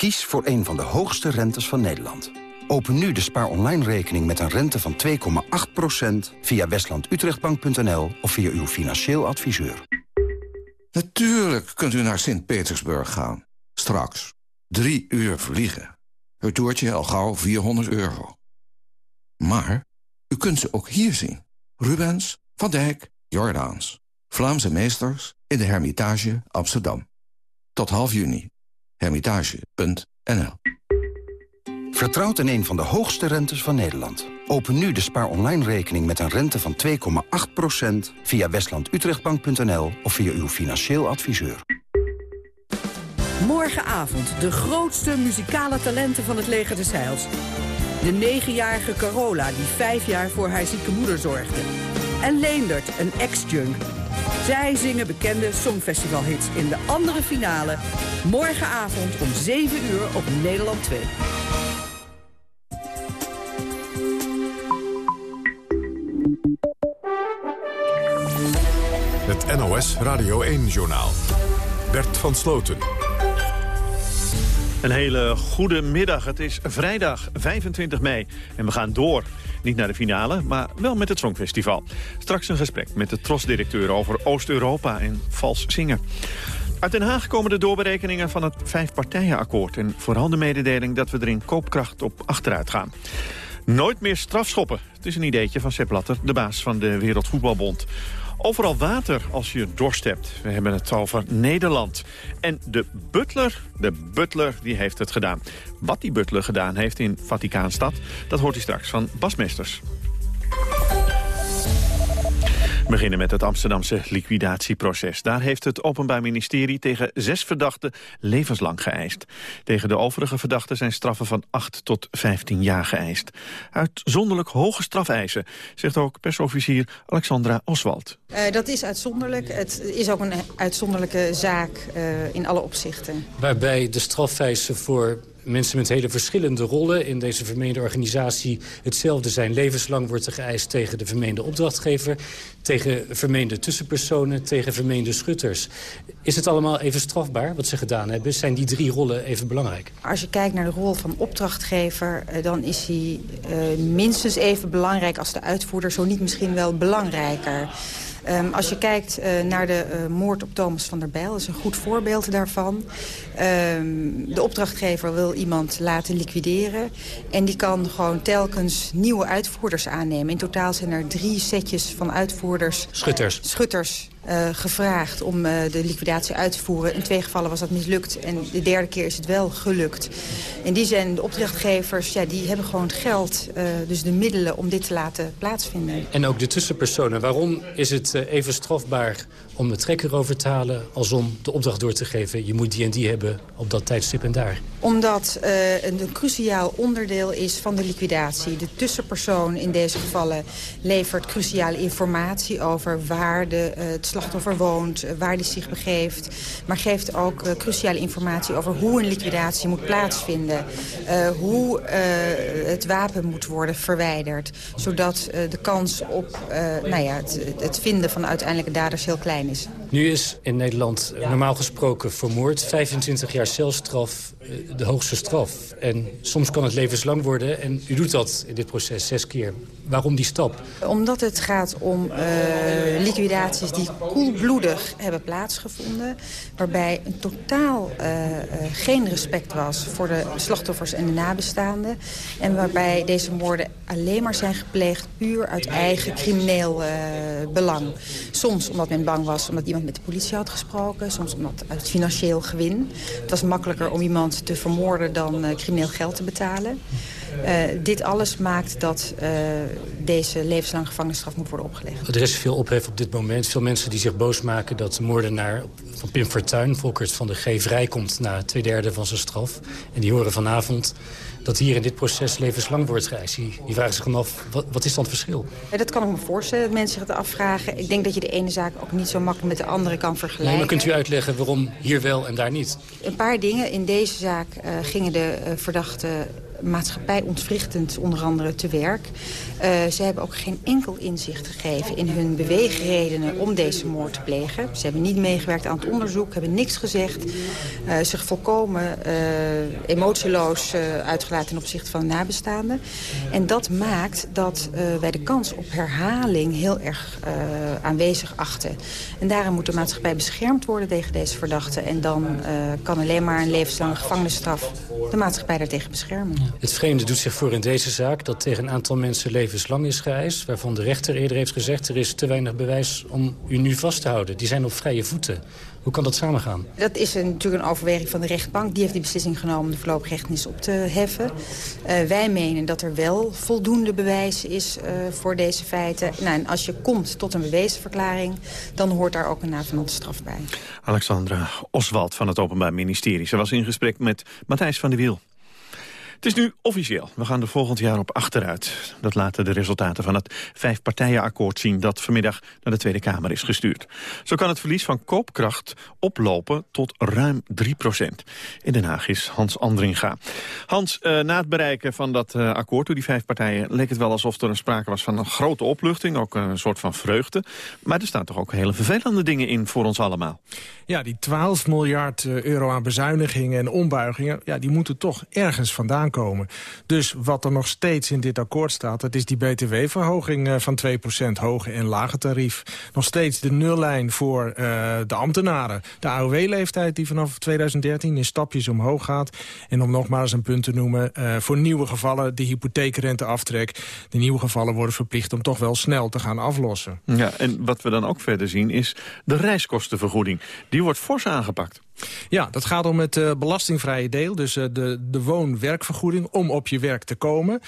Kies voor een van de hoogste rentes van Nederland. Open nu de spaar online rekening met een rente van 2,8% via westlandutrechtbank.nl of via uw financieel adviseur. Natuurlijk kunt u naar Sint-Petersburg gaan. Straks. Drie uur vliegen. Het toertje al gauw 400 euro. Maar u kunt ze ook hier zien. Rubens, Van Dijk, Jordaans. Vlaamse meesters in de Hermitage Amsterdam. Tot half juni. Hermitage.nl Vertrouwt in een van de hoogste rentes van Nederland. Open nu de spaar online rekening met een rente van 2,8% via westlandutrechtbank.nl of via uw financieel adviseur. Morgenavond de grootste muzikale talenten van het leger des Heils. De negenjarige Carola die vijf jaar voor haar zieke moeder zorgde. En Leendert, een ex-junk. Zij zingen bekende songfestivalhits in de andere finale. Morgenavond om 7 uur op Nederland 2. Het NOS Radio 1-journaal. Bert van Sloten. Een hele goede middag. Het is vrijdag 25 mei en we gaan door. Niet naar de finale, maar wel met het Songfestival. Straks een gesprek met de TROS-directeur over Oost-Europa en vals zingen. Uit Den Haag komen de doorberekeningen van het vijfpartijenakkoord... en vooral de mededeling dat we er in koopkracht op achteruit gaan. Nooit meer strafschoppen. Het is een ideetje van Sepp Blatter, de baas van de Wereldvoetbalbond. Overal water als je dorst hebt. We hebben het over Nederland. En de butler, de butler, die heeft het gedaan. Wat die butler gedaan heeft in Vaticaanstad, dat hoort u straks van Basmesters. We beginnen met het Amsterdamse liquidatieproces. Daar heeft het Openbaar Ministerie tegen zes verdachten levenslang geëist. Tegen de overige verdachten zijn straffen van 8 tot 15 jaar geëist. Uitzonderlijk hoge strafeisen, zegt ook persofficier Alexandra Oswald. Uh, dat is uitzonderlijk. Het is ook een uitzonderlijke zaak uh, in alle opzichten. Waarbij de strafeisen voor mensen met hele verschillende rollen in deze vermeende organisatie hetzelfde zijn. Levenslang wordt er geëist tegen de vermeende opdrachtgever... tegen vermeende tussenpersonen, tegen vermeende schutters. Is het allemaal even strafbaar wat ze gedaan hebben? Zijn die drie rollen even belangrijk? Als je kijkt naar de rol van opdrachtgever... Eh, dan is die uh, minstens even belangrijk als de uitvoerder... zo niet misschien wel belangrijker. Um, als je kijkt uh, naar de uh, moord op Thomas van der Bijl, dat is een goed voorbeeld daarvan. Um, de opdrachtgever wil iemand laten liquideren. En die kan gewoon telkens nieuwe uitvoerders aannemen. In totaal zijn er drie setjes van uitvoerders. Schutters. Uh, schutters uh, gevraagd om uh, de liquidatie uit te voeren. In twee gevallen was dat mislukt en de derde keer is het wel gelukt. En die zijn de opdrachtgevers, ja, die hebben gewoon geld, uh, dus de middelen om dit te laten plaatsvinden. En ook de tussenpersonen. Waarom is het even strafbaar om de trekker over te halen als om de opdracht door te geven. Je moet die en die hebben op dat tijdstip en daar. Omdat een, een cruciaal onderdeel is van de liquidatie. De tussenpersoon in deze gevallen levert cruciale informatie over waar de, het slachtoffer woont, uh, waar die zich begeeft. Maar geeft ook uh, cruciale informatie over hoe een liquidatie moet plaatsvinden. Uh, hoe het wapen moet worden verwijderd. Zodat de kans op nou ja, het, het vinden van uiteindelijke daders heel klein is. Nu is in Nederland normaal gesproken vermoord 25 jaar celstraf de hoogste straf. En soms kan het levenslang worden en u doet dat in dit proces zes keer. Waarom die stap? Omdat het gaat om uh, liquidaties die koelbloedig hebben plaatsgevonden. Waarbij een totaal uh, uh, geen respect was voor de slachtoffers en de nabestaanden. En waarbij deze moorden alleen maar zijn gepleegd puur uit eigen crimineel belang. Soms omdat men bang was omdat iemand met de politie had gesproken. Soms omdat uit financieel gewin. Het was makkelijker om iemand te vermoorden dan crimineel geld te betalen. Uh, dit alles maakt dat uh, deze levenslange gevangenisstraf moet worden opgelegd. Er is veel ophef op dit moment. Veel mensen die zich boos maken dat de moordenaar van Pim Fortuyn, Volkert van de G, vrijkomt na twee derde van zijn straf. En die horen vanavond dat hier in dit proces levenslang wordt geëist. Die, die vragen zich dan af, wat, wat is dan het verschil? Ja, dat kan ik me voorstellen, dat mensen zich het afvragen. Ik denk dat je de ene zaak ook niet zo makkelijk met de andere kan vergelijken. Nee, maar kunt u uitleggen waarom hier wel en daar niet? Een paar dingen. In deze zaak uh, gingen de uh, verdachten maatschappij ontwrichtend onder andere te werk. Uh, ze hebben ook geen enkel inzicht gegeven in hun beweegredenen om deze moord te plegen. Ze hebben niet meegewerkt aan het onderzoek, hebben niks gezegd. Uh, zich volkomen uh, emotieloos uitgelaten ten opzichte van de nabestaanden. En dat maakt dat wij de kans op herhaling heel erg aanwezig achten. En daarom moet de maatschappij beschermd worden tegen deze verdachten. En dan kan alleen maar een levenslange gevangenisstraf de maatschappij daartegen beschermen. Het vreemde doet zich voor in deze zaak dat tegen een aantal mensen levenslang is geëist... waarvan de rechter eerder heeft gezegd... er is te weinig bewijs om u nu vast te houden. Die zijn op vrije voeten. Hoe kan dat samengaan? Dat is een, natuurlijk een overweging van de rechtbank. Die heeft die beslissing genomen om de voorlopige hechtenis op te heffen. Uh, wij menen dat er wel voldoende bewijs is uh, voor deze feiten. Nou, en als je komt tot een bewezenverklaring... dan hoort daar ook een navenante straf bij. Alexandra Oswald van het Openbaar Ministerie. Ze was in gesprek met Matthijs van der Wiel. Het is nu officieel. We gaan er volgend jaar op achteruit. Dat laten de resultaten van het vijfpartijenakkoord zien... dat vanmiddag naar de Tweede Kamer is gestuurd. Zo kan het verlies van koopkracht oplopen tot ruim 3 procent. In Den Haag is Hans Andringa. Hans, uh, na het bereiken van dat uh, akkoord door die vijf partijen... leek het wel alsof er sprake was van een grote opluchting. Ook een soort van vreugde. Maar er staan toch ook hele vervelende dingen in voor ons allemaal. Ja, die 12 miljard euro aan bezuinigingen en ombuigingen... Ja, die moeten toch ergens vandaan Dus wat er nog steeds in dit akkoord staat... dat is die btw-verhoging uh, van 2% hoge en lage tarief. Nog steeds de nullijn voor uh, de ambtenaren. De AOW-leeftijd die vanaf 2013 in stapjes omhoog gaat. En om nog maar eens een punt te noemen... Uh, voor nieuwe gevallen de hypotheekrenteaftrek. De nieuwe gevallen worden verplicht om toch wel snel te gaan aflossen. Ja, en wat we dan ook verder zien is de reiskostenvergoeding. Die wordt fors aangepakt. Ja, dat gaat om het uh, belastingvrije deel, dus uh, de, de woon-werkvergoeding om op je werk te komen.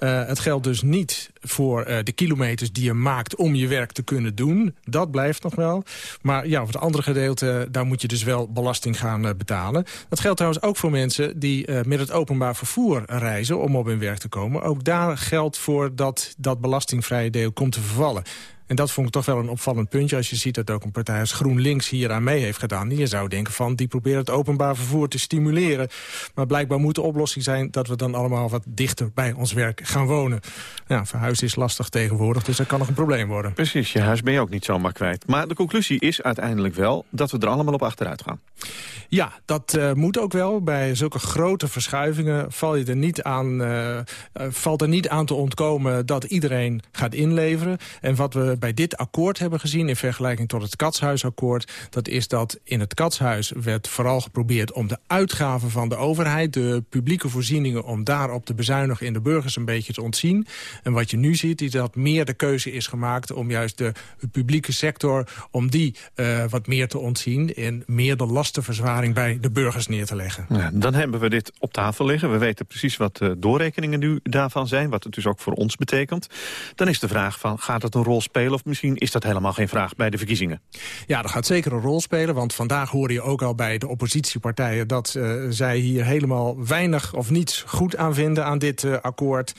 Uh, het geldt dus niet voor de kilometers die je maakt om je werk te kunnen doen. Dat blijft nog wel. Maar ja, voor het andere gedeelte, daar moet je dus wel belasting gaan betalen. Dat geldt trouwens ook voor mensen die met het openbaar vervoer reizen om op hun werk te komen. Ook daar geldt voor dat dat belastingvrije deel komt te vervallen. En dat vond ik toch wel een opvallend puntje. Als je ziet dat ook een partij als GroenLinks hier aan mee heeft gedaan. Je zou denken van, die probeert het openbaar vervoer te stimuleren. Maar blijkbaar moet de oplossing zijn dat we dan allemaal wat dichter bij ons werk gaan wonen. Ja, verhuizen is lastig tegenwoordig, dus dat kan nog een probleem worden. Precies, je huis ben je ook niet zomaar kwijt. Maar de conclusie is uiteindelijk wel dat we er allemaal op achteruit gaan. Ja, dat uh, moet ook wel. Bij zulke grote verschuivingen val je er niet aan, uh, valt er niet aan te ontkomen dat iedereen gaat inleveren. En wat we bij dit akkoord hebben gezien... in vergelijking tot het Katshuisakkoord... dat is dat in het Katshuis werd vooral geprobeerd... om de uitgaven van de overheid, de publieke voorzieningen... om daarop te bezuinigen in de burgers een beetje te ontzien. En wat je nu ziet, is dat meer de keuze is gemaakt... om juist de publieke sector, om die uh, wat meer te ontzien... en meer de lastenverzwaring bij de burgers neer te leggen. Ja, dan hebben we dit op tafel liggen. We weten precies wat de doorrekeningen nu daarvan zijn... wat het dus ook voor ons betekent. Dan is de vraag van, gaat het een rol spelen of misschien is dat helemaal geen vraag bij de verkiezingen? Ja, dat gaat zeker een rol spelen. Want vandaag hoorde je ook al bij de oppositiepartijen... dat uh, zij hier helemaal weinig of niets goed aan vinden aan dit uh, akkoord.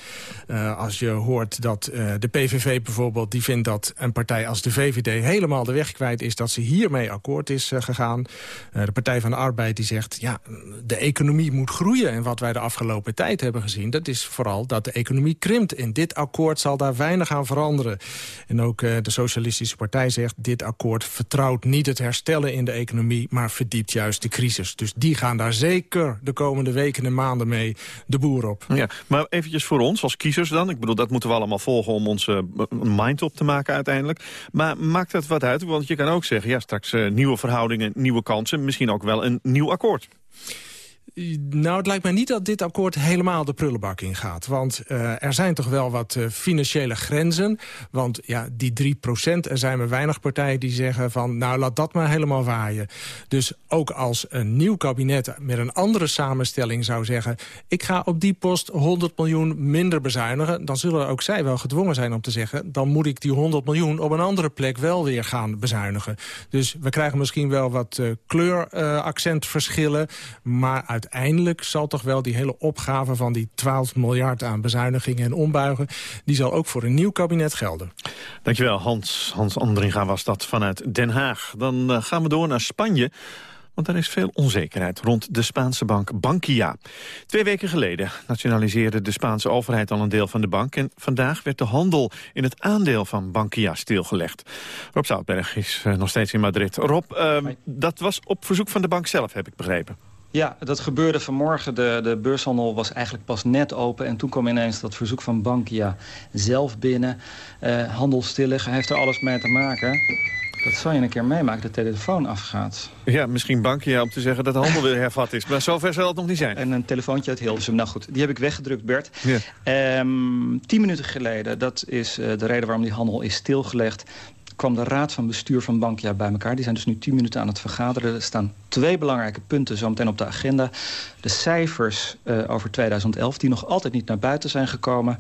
Uh, als je hoort dat de PVV bijvoorbeeld... die vindt dat een partij als de VVD helemaal de weg kwijt is... dat ze hiermee akkoord is gegaan. de Partij van de Arbeid die zegt... ja, de economie moet groeien. En wat wij de afgelopen tijd hebben gezien... dat is vooral dat de economie krimpt. In dit akkoord zal daar weinig aan veranderen. En ook uh, de Socialistische Partij zegt... dit akkoord vertrouwt niet het herstellen in de economie... maar verdiept juist de crisis. Dus die gaan daar zeker de komende weken en maanden mee de boer op. Ja, maar eventjes voor ons als kiezers dan. Ik bedoel, dat moeten we allemaal volgen om onze mind op te maken uiteindelijk. Maar maakt dat wat uit? Want je kan ook zeggen, ja, straks uh, nieuwe verhoudingen, nieuwe kansen... misschien ook wel een nieuw akkoord. Nou, het lijkt mij niet dat dit akkoord helemaal de prullenbak ingaat. Want uh, er zijn toch wel wat uh, financiële grenzen. Want ja, die 3% er zijn maar weinig partijen die zeggen van... nou, laat dat maar helemaal waaien. Dus ook als een nieuw kabinet met een andere samenstelling zou zeggen... ik ga op die post 100 miljoen minder bezuinigen... dan zullen ook zij wel gedwongen zijn om te zeggen... dan moet ik die 100 miljoen op een andere plek wel weer gaan bezuinigen. Dus we krijgen misschien wel wat uh, kleuraccentverschillen... maar uiteindelijk zal toch wel die hele opgave van die 12 miljard aan bezuinigingen en ombuigen... die zal ook voor een nieuw kabinet gelden. Dankjewel, Hans. Hans Andringa was dat vanuit Den Haag. Dan uh, gaan we door naar Spanje. Want er is veel onzekerheid rond de Spaanse bank Bankia. Twee weken geleden nationaliseerde de Spaanse overheid al een deel van de bank... en vandaag werd de handel in het aandeel van Bankia stilgelegd. Rob Zoutberg is uh, nog steeds in Madrid. Rob, uh, dat was op verzoek van de bank zelf, heb ik begrepen. Ja, dat gebeurde vanmorgen. De, de beurshandel was eigenlijk pas net open. En toen kwam ineens dat verzoek van Bankia zelf binnen. Uh, handel stilleggen, heeft er alles mee te maken. Dat zal je een keer meemaken, de telefoon afgaat. Ja, misschien Bankia om te zeggen dat de handel weer hervat is. Maar zover zal het nog niet zijn. En een telefoontje uit Hilversum. Nou goed, die heb ik weggedrukt, Bert. Ja. Um, tien minuten geleden, dat is uh, de reden waarom die handel is stilgelegd kwam de raad van bestuur van Bankia bij elkaar. Die zijn dus nu tien minuten aan het vergaderen. Er staan twee belangrijke punten zometeen op de agenda. De cijfers uh, over 2011, die nog altijd niet naar buiten zijn gekomen.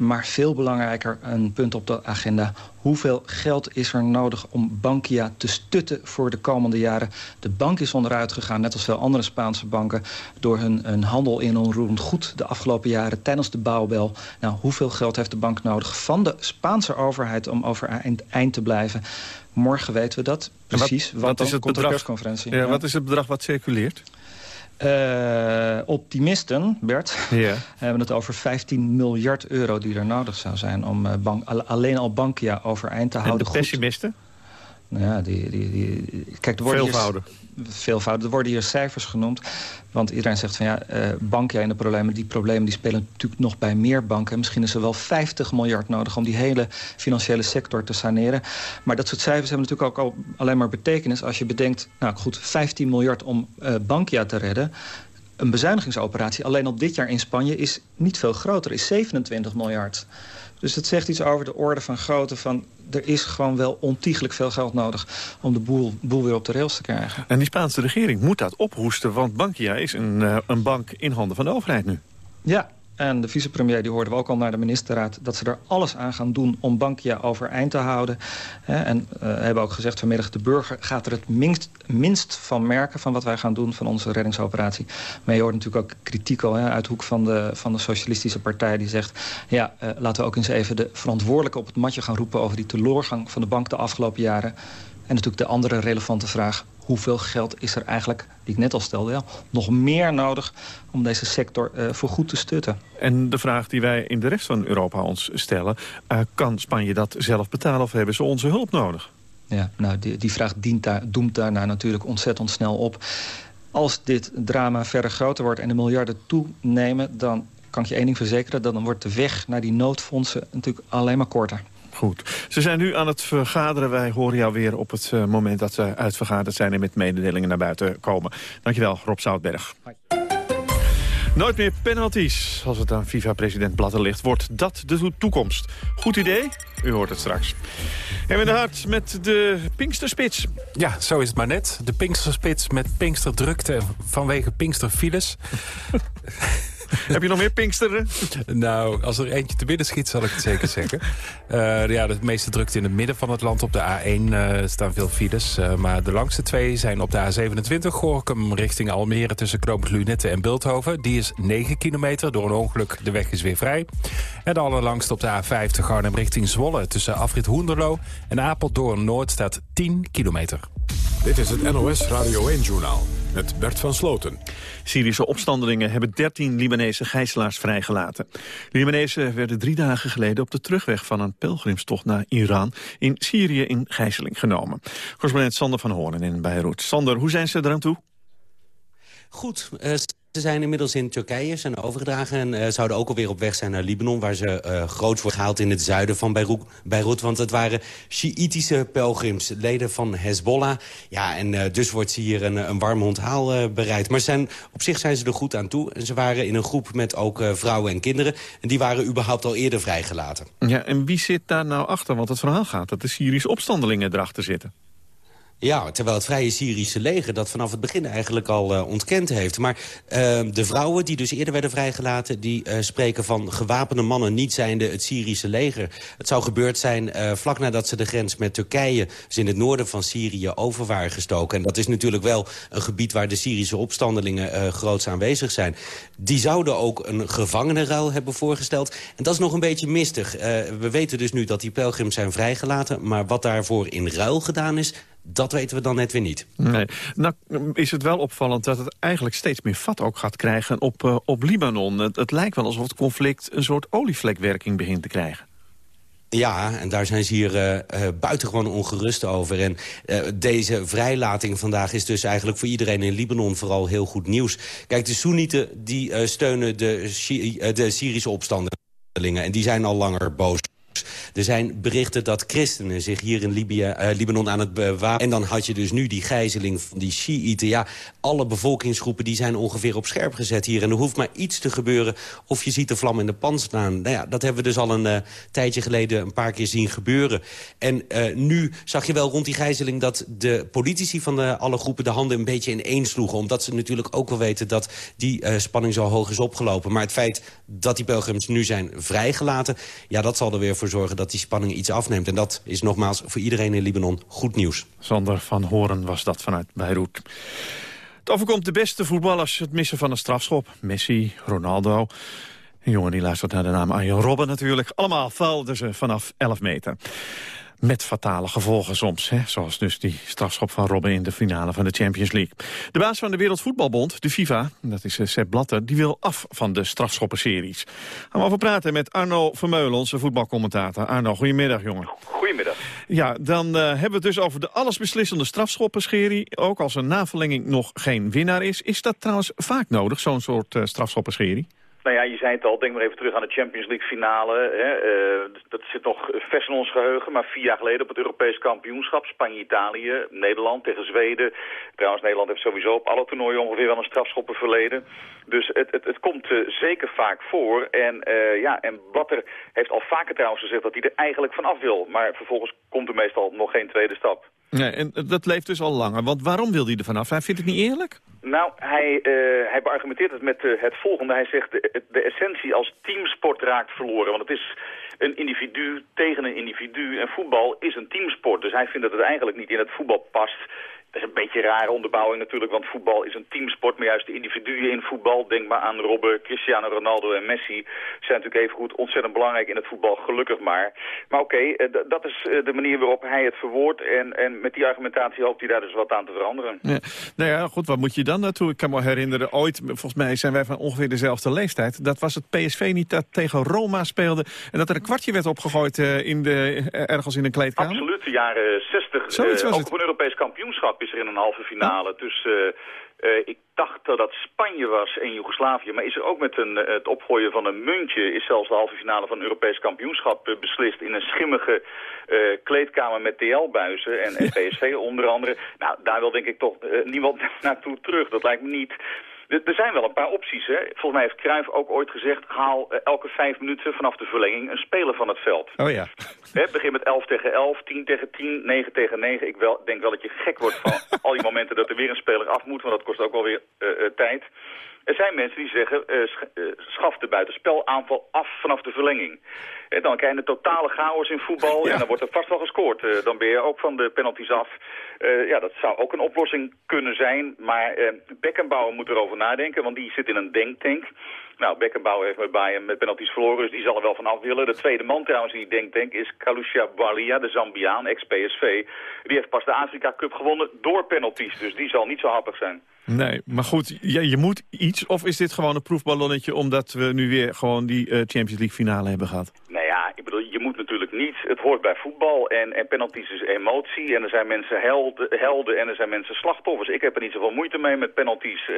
Maar veel belangrijker, een punt op de agenda... hoeveel geld is er nodig om Bankia te stutten voor de komende jaren? De bank is onderuit gegaan, net als veel andere Spaanse banken... door hun, hun handel in onroerend goed de afgelopen jaren tijdens de bouwbel. Nou, hoeveel geld heeft de bank nodig van de Spaanse overheid... om overeind eind te blijven? Morgen weten we dat precies. Wat, wat is het bedrag? ja, Wat is het bedrag wat circuleert? Uh, optimisten, Bert, yeah. [LAUGHS] hebben het over 15 miljard euro die er nodig zou zijn... om uh, bank, alleen al Bankia overeind te houden. En de pessimisten? Nou ja, die, die, die, kijk, er worden. Hier, veelvoudig. Er worden hier cijfers genoemd. Want iedereen zegt van ja, uh, banken in de problemen... die problemen die spelen natuurlijk nog bij meer banken. Misschien is er wel 50 miljard nodig... om die hele financiële sector te saneren. Maar dat soort cijfers hebben natuurlijk ook al alleen maar betekenis... als je bedenkt, nou goed, 15 miljard om uh, Bankia te redden een bezuinigingsoperatie alleen op dit jaar in Spanje is niet veel groter, is 27 miljard. Dus dat zegt iets over de orde van grootte van... er is gewoon wel ontiegelijk veel geld nodig om de boel, boel weer op de rails te krijgen. En die Spaanse regering moet dat ophoesten, want Bankia is een, uh, een bank in handen van de overheid nu. Ja, en de vicepremier die hoorden we ook al naar de ministerraad... dat ze er alles aan gaan doen om Bankia overeind te houden. En uh, hebben ook gezegd vanmiddag... de burger gaat er het minst, van merken van wat wij gaan doen... van onze reddingsoperatie. Maar je hoort natuurlijk ook kritiek al uit de hoek van de, van de Socialistische Partij... die zegt, ja, uh, laten we ook eens even de verantwoordelijke op het matje gaan roepen... over die teleurgang van de bank de afgelopen jaren. En natuurlijk de andere relevante vraag hoeveel geld is er eigenlijk, die ik net al stelde... Ja, nog meer nodig om deze sector uh, voor goed te stutten. En de vraag die wij in de rest van Europa ons stellen... Uh, kan Spanje dat zelf betalen of hebben ze onze hulp nodig? Ja, nou, die, die vraag dient daar, doemt daarna natuurlijk ontzettend snel op. Als dit drama verder groter wordt en de miljarden toenemen... dan kan ik je één ding verzekeren... dan wordt de weg naar die noodfondsen natuurlijk alleen maar korter. Goed. Ze zijn nu aan het vergaderen. Wij horen jou weer op het uh, moment dat ze uitvergaderd zijn... en met mededelingen naar buiten komen. Dankjewel, Rob Zoutberg. Nooit meer penalties. Als het aan FIFA-president Blatter ligt, wordt dat de toekomst. Goed idee? U hoort het straks. En we de hart met de Pinksterspits. Ja, zo is het maar net. De Pinksterspits met Pinksterdrukte vanwege Pinksterfiles. [LAUGHS] [LAUGHS] Heb je nog meer Pinksteren? nou, als er eentje te binnen schiet, zal ik het zeker zeggen. Uh, [LAUGHS] ja, de meeste drukte in het midden van het land. Op de A1 uh, staan veel files. Uh, maar de langste twee zijn op de A27. Gorkum richting Almere tussen Knoopend Lunette en Beeldhoven. Die is 9 kilometer. Door een ongeluk, de weg is weer vrij. En de allerlangste op de A50 Arnhem richting Zwolle. Tussen Afrit Hoenderloo en Apeldoorn Noord staat 10 kilometer. Dit is het NOS Radio 1-journaal met Bert van Sloten. Syrische opstandelingen hebben 13 Libanese gijzelaars vrijgelaten. De Libanezen werden drie dagen geleden op de terugweg van een pelgrimstocht naar Iran in Syrië in gijzeling genomen. Correspondent Sander van Hoorn in Beirut. Sander, hoe zijn ze eraan toe? Goed, uh, ze zijn inmiddels in Turkije, zijn overgedragen... en uh, zouden ook alweer op weg zijn naar Libanon... waar ze uh, groot worden gehaald in het zuiden van Beirut. Beirut want het waren Sjiïtische pelgrims, leden van Hezbollah. Ja, en uh, dus wordt ze hier een, een warm onthaal bereid. Maar zijn, op zich zijn ze er goed aan toe. En ze waren in een groep met ook vrouwen en kinderen. En die waren überhaupt al eerder vrijgelaten. Ja, en wie zit daar nou achter? Want het verhaal gaat dat de Syrische opstandelingen erachter zitten. Ja, terwijl het Vrije Syrische leger dat vanaf het begin eigenlijk al uh, ontkend heeft. Maar uh, de vrouwen die dus eerder werden vrijgelaten... die uh, spreken van gewapende mannen niet zijnde het Syrische leger. Het zou gebeurd zijn vlak nadat ze de grens met Turkije... dus in het noorden van Syrië over waren gestoken. En dat is natuurlijk wel een gebied waar de Syrische opstandelingen groots aanwezig zijn. Die zouden ook een gevangenenruil hebben voorgesteld. En dat is nog een beetje mistig. we weten dus nu dat die pelgrims zijn vrijgelaten... maar wat daarvoor in ruil gedaan is... Dat weten we dan net weer niet. Nee. Nou is het wel opvallend dat het eigenlijk steeds meer vat ook gaat krijgen op, uh, op Libanon. Het, het lijkt wel alsof het conflict een soort olievlekwerking begint te krijgen. Ja, en daar zijn ze hier uh, uh, buitengewoon ongerust over. En uh, deze vrijlating vandaag is dus eigenlijk voor iedereen in Libanon vooral heel goed nieuws. Kijk, de Soenieten die steunen de, de Syrische opstandelingen. En die zijn al langer boos. Er zijn berichten dat christenen zich hier in Libië, uh, Libanon aan het bewapenen. En dan had je dus nu die gijzeling van die Shiiten. Ja, alle bevolkingsgroepen die zijn ongeveer op scherp gezet hier. En er hoeft maar iets te gebeuren of je ziet de vlam in de pan staan. Nou ja, dat hebben we dus al een uh, tijdje geleden een paar keer zien gebeuren. En uh, nu zag je wel rond die gijzeling dat de politici van de, alle groepen de handen een beetje in één sloegen. Omdat ze natuurlijk ook wel weten dat die spanning zo hoog is opgelopen. Maar het feit dat die pelgrims nu zijn vrijgelaten, ja, dat zal er weer voor zorgen dat die spanning iets afneemt. En dat is nogmaals voor iedereen in Libanon goed nieuws. Sander van Horen was dat vanuit Beirut. Het overkomt de beste voetballers het missen van een strafschop. Messi, Ronaldo. Een jongen die luistert naar de naam Arjen Robben natuurlijk. Allemaal valden ze vanaf 11 meter. Met fatale gevolgen soms, hè? zoals dus die strafschop van Robben in de finale van de Champions League. De baas van de Wereldvoetbalbond, de FIFA, dat is eh, Sepp Blatter, die wil af van de strafschoppenseries. Gaan we over praten met Arno Vermeulen, onze voetbalcommentator. Arno, goedemiddag jongen. Goedemiddag. Ja, dan uh, hebben we het dus over de allesbeslissende strafschoppenserie. Ook als een naverlenging nog geen winnaar is. Is dat trouwens vaak nodig, zo'n soort uh, strafschoppenserie? Nou ja, je zei het al, denk maar even terug aan de Champions League finale. Hè. Uh, dat zit nog vers in ons geheugen, maar vier jaar geleden op het Europees kampioenschap. Spanje-Italië, Nederland tegen Zweden. Trouwens, Nederland heeft sowieso op alle toernooien ongeveer wel een strafschoppen verleden. Dus het, het, het komt uh, zeker vaak voor. En, uh, ja, en Batter heeft al vaker trouwens gezegd dat hij er eigenlijk vanaf wil. Maar vervolgens komt er meestal nog geen tweede stap. Nee, en dat leeft dus al langer. Want waarom wil hij er vanaf? Hij vindt het niet eerlijk? Nou, hij, uh, hij beargumenteert het met uh, het volgende. Hij zegt, de, de essentie als teamsport raakt verloren. Want het is een individu tegen een individu. En voetbal is een teamsport. Dus hij vindt dat het eigenlijk niet in het voetbal past. Dat is een beetje een rare onderbouwing natuurlijk, want voetbal is een teamsport. Maar juist de individuen in voetbal, denk maar aan Robben, Cristiano Ronaldo en Messi... zijn natuurlijk even goed ontzettend belangrijk in het voetbal, gelukkig maar. Maar oké, okay, uh, dat is uh, de manier waarop hij het verwoordt. En, en met die argumentatie hoopt hij daar dus wat aan te veranderen. Ja. Nou ja, goed, wat moet je dan naartoe? Ik kan me herinneren, ooit, volgens mij zijn wij van ongeveer dezelfde leeftijd... dat was het PSV niet dat tegen Roma speelde... en dat er een kwartje werd opgegooid uh, in de, ergens in een kleedkamer? Absoluut, de jaren 60. Zoiets was ook het. op een Europees kampioenschap is er in een halve finale tussen... Uh, ik dacht dat dat Spanje was en Joegoslavië. Maar is er ook met een, uh, het opgooien van een muntje... is zelfs de halve finale van het Europees kampioenschap beslist... in een schimmige kleedkamer met TL-buizen en, [LAUGHS] en PSV onder andere. Nou, daar wil denk ik toch niemand [LAUGHS] naartoe terug. Dat lijkt me niet... Er zijn wel een paar opties. Hè. Volgens mij heeft Cruijff ook ooit gezegd... haal uh, elke vijf minuten vanaf de verlenging een speler van het veld. Oh ja. [LAUGHS] Hè, begin met 11 tegen 11, 10 tegen 10, 9 tegen 9. Ik wel, denk wel dat je gek wordt van [LAUGHS] al die momenten dat er weer een speler af moet... want dat kost ook wel weer uh, uh, tijd. Er zijn mensen die zeggen, uh, sch uh, schaf de buitenspelaanval af vanaf de verlenging. En dan krijg je een totale chaos in voetbal ja. en dan wordt er vast wel gescoord. Uh, dan ben je ook van de penalties af. ja, dat zou ook een oplossing kunnen zijn. Maar Beckenbauer moet erover nadenken, want die zit in een denktank. Nou, Beckenbauer heeft met Bayern met penalties verloren, dus die zal er wel van af willen. De tweede man trouwens in die denktank is Kalusha Balia, de Zambiaan, ex-PSV. Die heeft pas de Afrika Cup gewonnen door penalties, dus die zal niet zo happig zijn. Nee, maar goed, je, je moet iets, of is dit gewoon een proefballonnetje... omdat we nu weer gewoon die uh, Champions League finale hebben gehad? Nou ja, ik bedoel, je moet natuurlijk niet. Het hoort bij voetbal en, en penalties is emotie. En er zijn mensen helden, helden en er zijn mensen slachtoffers. Ik heb er niet zoveel moeite mee met penalties. Uh,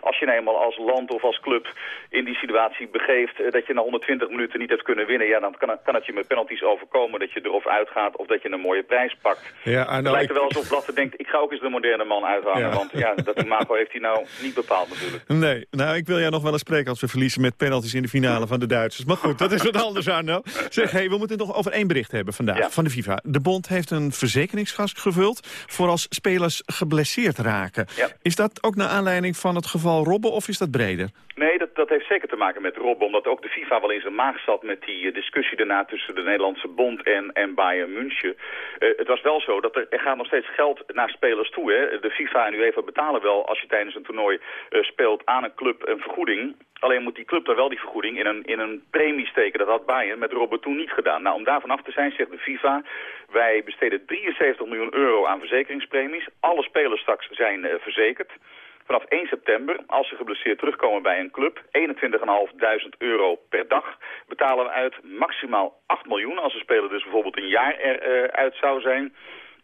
als je nou eenmaal als land of als club in die situatie begeeft... Uh, dat je na 120 minuten niet hebt kunnen winnen... ja, dan kan, kan het je met penalties overkomen dat je erop uitgaat... of dat je een mooie prijs pakt. Ja, Arno, het lijkt er wel alsof Blatter denkt... ik ga ook eens de moderne man uithangen. Ja. Want ja, dat imago heeft hij nou niet bepaald natuurlijk. Nee, nou, ik wil jou nog wel eens spreken als we verliezen met penalties in de finale van de Duitsers. Maar goed, dat is wat anders, Arno. Zeg, hey, we moeten nog over één bericht hebben vandaag ja. van de FIFA. De bond heeft een verzekeringsgas gevuld voor als spelers geblesseerd raken. Ja. Is dat ook naar aanleiding van het geval Robben of is dat breder? Nee, dat, heeft zeker te maken met Robben, omdat ook de FIFA wel in zijn maag zat met die uh, discussie daarna tussen de Nederlandse bond en, en Bayern München. Uh, het was wel zo dat er, er gaat nog steeds geld naar spelers toe. Hè. De FIFA en UEFA betalen wel als je tijdens een toernooi uh, speelt aan een club een vergoeding. Alleen moet die club dan wel die vergoeding in een, in een premie steken. Dat had Bayern met Robben toen niet gedaan. Nou, om daarvan af te zijn, zegt de FIFA... wij besteden 73 miljoen euro aan verzekeringspremies. Alle spelers straks zijn verzekerd. Vanaf 1 september, als ze geblesseerd terugkomen bij een club... 21.500 euro per dag betalen we uit maximaal 8 miljoen... als de speler dus bijvoorbeeld een jaar eruit uh, zou zijn...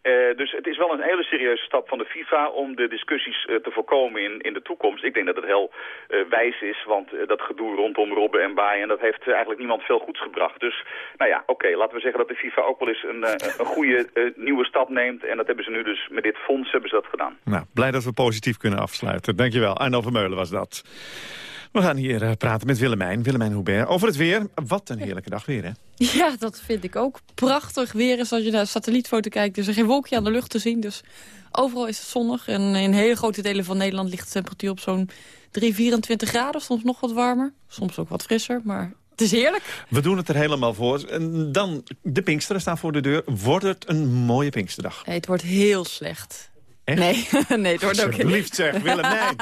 Uh, dus het is wel een hele serieuze stap van de FIFA om de discussies uh, te voorkomen in, in de toekomst. Ik denk dat het heel uh, wijs is, want dat gedoe rondom Robben en Bayern, dat heeft eigenlijk niemand veel goeds gebracht. Dus nou ja, oké, laten we zeggen dat de FIFA ook wel eens een, een goede nieuwe stap neemt. En dat hebben ze nu dus met dit fonds hebben ze dat gedaan. Nou, blij dat we positief kunnen afsluiten. Dankjewel. Arno Vermeulen was dat. We gaan hier uh, praten met Willemijn, Willemijn Hubert, over het weer. Wat een heerlijke dag weer, hè? Ja, dat vind ik ook. Prachtig weer is als je naar de satellietfoto kijkt. Er is er geen wolkje aan de lucht te zien, dus overal is het zonnig. En in hele grote delen van Nederland ligt de temperatuur op zo'n 3, 24 graden. Soms nog wat warmer, soms ook wat frisser, maar het is heerlijk. We doen het er helemaal voor. En dan, de Pinksteren staan voor de deur. Wordt het een mooie Pinksterdag? Nee, het wordt heel slecht. Echt? Nee, [LAUGHS] nee, het wordt ook Alsjeblieft zeg, Willemijn.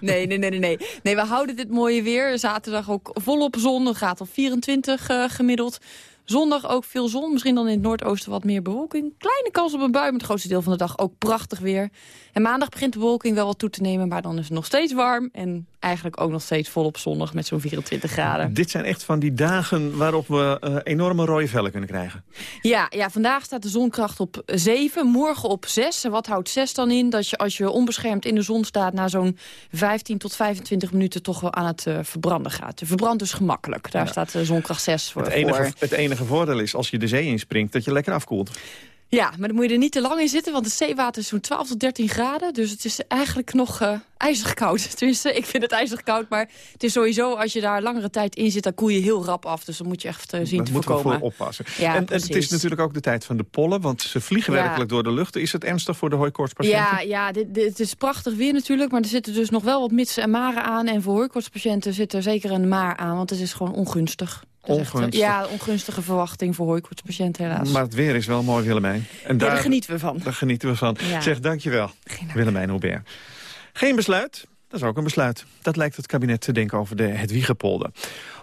nee, [LAUGHS] nee, nee, nee, nee. Nee, we houden dit mooie weer. Zaterdag ook volop zon. Het gaat op 24 uh, gemiddeld. Zondag ook veel zon, misschien dan in het noordoosten wat meer bewolking. Kleine kans op een bui, met het grootste deel van de dag ook prachtig weer. En maandag begint de bewolking wel wat toe te nemen, maar dan is het nog steeds warm. En eigenlijk ook nog steeds volop zonnig met zo'n 24 graden. Dit zijn echt van die dagen waarop we uh, enorme rode vellen kunnen krijgen. Ja, ja, vandaag staat de zonkracht op 7, morgen op 6. En wat houdt 6 dan in? Dat je als je onbeschermd in de zon staat... na zo'n 15 tot 25 minuten toch wel aan het uh, verbranden gaat. De verbrand dus gemakkelijk. Daar ja. staat de zonkracht 6 voor. Het enige, het enige voordeel is als je de zee inspringt dat je lekker afkoelt. Ja, maar dan moet je er niet te lang in zitten, want het zeewater is zo'n 12 tot 13 graden. Dus het is eigenlijk nog uh, ijzig koud. [LAUGHS] Tenminste, ik vind het ijzig koud, maar het is sowieso, als je daar langere tijd in zit, dan koel je heel rap af. Dus dan moet je echt uh, zien Daar te moeten voorkomen. we voor oppassen. Ja, en, en, het is natuurlijk ook de tijd van de pollen, want ze vliegen ja. werkelijk door de lucht. Is het ernstig voor de hooikoortspatiënten? Ja, ja dit, dit, het is prachtig weer natuurlijk, maar er zitten dus nog wel wat mitsen en maren aan. En voor hooikoortspatiënten zit er zeker een maar aan, want het is gewoon ongunstig. Ongunstig. ja, ongunstige verwachting voor hooikoortspatiënten helaas. Maar het weer is wel mooi, Willemijn. En daar, ja, daar genieten we van. Daar genieten we van. Ja. Zeg, dankjewel, Willemijn Hubert. Geen besluit, dat is ook een besluit. Dat lijkt het kabinet te denken over de Hedwiegepolder.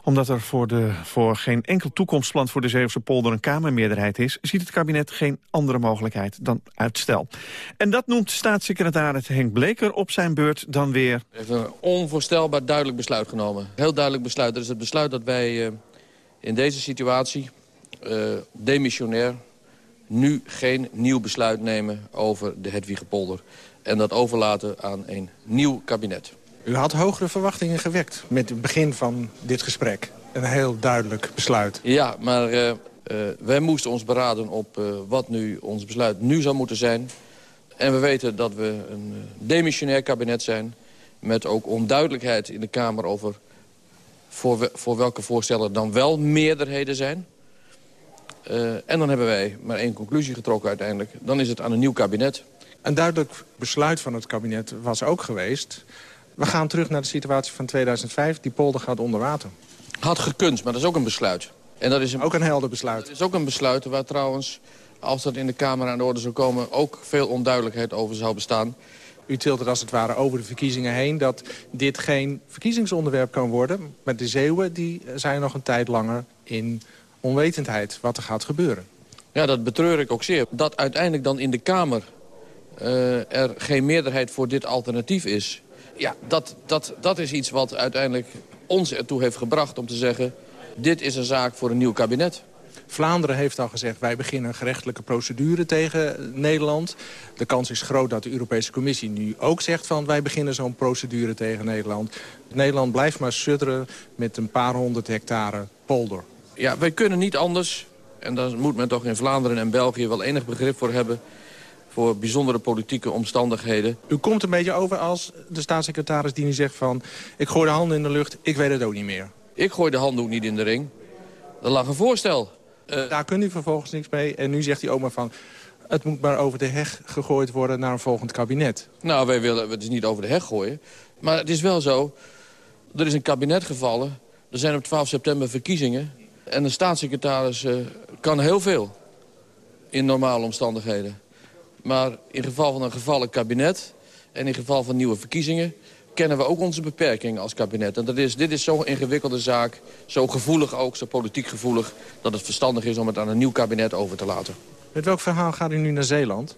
Omdat er voor, de, voor geen enkel toekomstplan voor de Zeeuwse polder een Kamermeerderheid is... ziet het kabinet geen andere mogelijkheid dan uitstel. En dat noemt staatssecretaris Henk Bleker op zijn beurt dan weer... Hij heeft een onvoorstelbaar duidelijk besluit genomen. Heel duidelijk besluit. Dat is het besluit dat wij... Uh in deze situatie, uh, demissionair, nu geen nieuw besluit nemen over de Hedwiegepolder. En dat overlaten aan een nieuw kabinet. U had hogere verwachtingen gewekt met het begin van dit gesprek. Een heel duidelijk besluit. Ja, maar uh, uh, wij moesten ons beraden op uh, wat nu ons besluit nu zou moeten zijn. En we weten dat we een demissionair kabinet zijn... met ook onduidelijkheid in de Kamer over voor, we, voor welke voorstellen dan wel meerderheden zijn. Uh, en dan hebben wij maar één conclusie getrokken uiteindelijk. Dan is het aan een nieuw kabinet. Een duidelijk besluit van het kabinet was ook geweest... we gaan terug naar de situatie van 2005. Die polder gaat onder water. Had gekund, maar dat is ook een besluit. En dat is een, ook een helder besluit. Dat is ook een besluit waar trouwens, als dat in de Kamer aan de orde zou komen... ook veel onduidelijkheid over zou bestaan. U tilt het als het ware over de verkiezingen heen... dat dit geen verkiezingsonderwerp kan worden. Maar de Zeeuwen die zijn nog een tijd langer in onwetendheid wat er gaat gebeuren. Ja, dat betreur ik ook zeer. Dat uiteindelijk dan in de Kamer uh, er geen meerderheid voor dit alternatief is... ja, dat, dat, dat is iets wat uiteindelijk ons ertoe heeft gebracht om te zeggen... dit is een zaak voor een nieuw kabinet. Vlaanderen heeft al gezegd, wij beginnen een gerechtelijke procedure tegen Nederland. De kans is groot dat de Europese Commissie nu ook zegt van... wij beginnen zo'n procedure tegen Nederland. Nederland blijft maar sudderen met een paar honderd hectare polder. Ja, wij kunnen niet anders. En daar moet men toch in Vlaanderen en België wel enig begrip voor hebben voor bijzondere politieke omstandigheden. U komt een beetje over als de staatssecretaris die nu zegt van... ik gooi de handen in de lucht, ik weet het ook niet meer. Ik gooi de handdoek niet in de ring. Er lag een voorstel. Uh, Daar kunt u vervolgens niks mee. En nu zegt hij ook maar van... het moet maar over de heg gegooid worden naar een volgend kabinet. Nou, wij willen het is niet over de heg gooien. Maar het is wel zo, er is een kabinet gevallen. Er zijn op 12 september verkiezingen. En de staatssecretaris uh, kan heel veel in normale omstandigheden. Maar in geval van een gevallen kabinet en in geval van nieuwe verkiezingen... kennen we ook onze beperkingen als kabinet. En dat is, dit is zo'n ingewikkelde zaak, zo gevoelig ook, zo politiek gevoelig... dat het verstandig is om het aan een nieuw kabinet over te laten. Met welk verhaal gaat u nu naar Zeeland?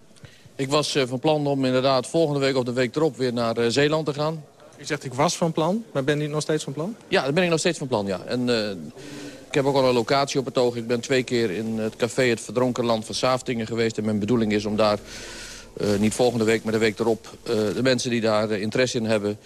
Ik was uh, van plan om inderdaad volgende week of de week erop weer naar uh, Zeeland te gaan. U zegt ik was van plan, maar ben u nog steeds van plan? Ja, daar ben ik nog steeds van plan, ja. En, uh, ik heb ook al een locatie op het oog. Ik ben twee keer in het café Het Verdronken Land van Saaftingen geweest. En mijn bedoeling is om daar, niet volgende week, maar de week erop... Uh, de mensen die daar uh, interesse in hebben,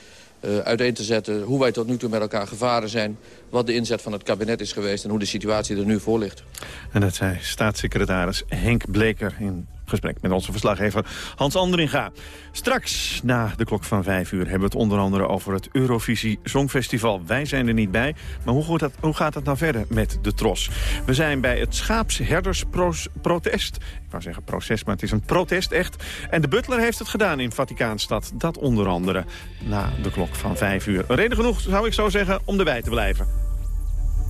uiteen te zetten... hoe wij tot nu toe met elkaar gevaren zijn... wat de inzet van het kabinet is geweest... en hoe de situatie er nu voor ligt. En dat zei staatssecretaris Henk Bleker in gesprek met onze verslaggever Hans Andringa. Straks, na de klok van vijf uur, hebben we het onder andere over het Eurovisie Songfestival. Wij zijn er niet bij, maar hoe, dat, hoe gaat het nou verder met de tros? We zijn bij het schaapsherdersprotest. Ik wou zeggen proces, maar het is een protest echt. En de butler heeft het gedaan in Vaticaanstad. Dat onder andere na de klok van vijf uur. Reden genoeg, zou ik zo zeggen, om erbij te blijven.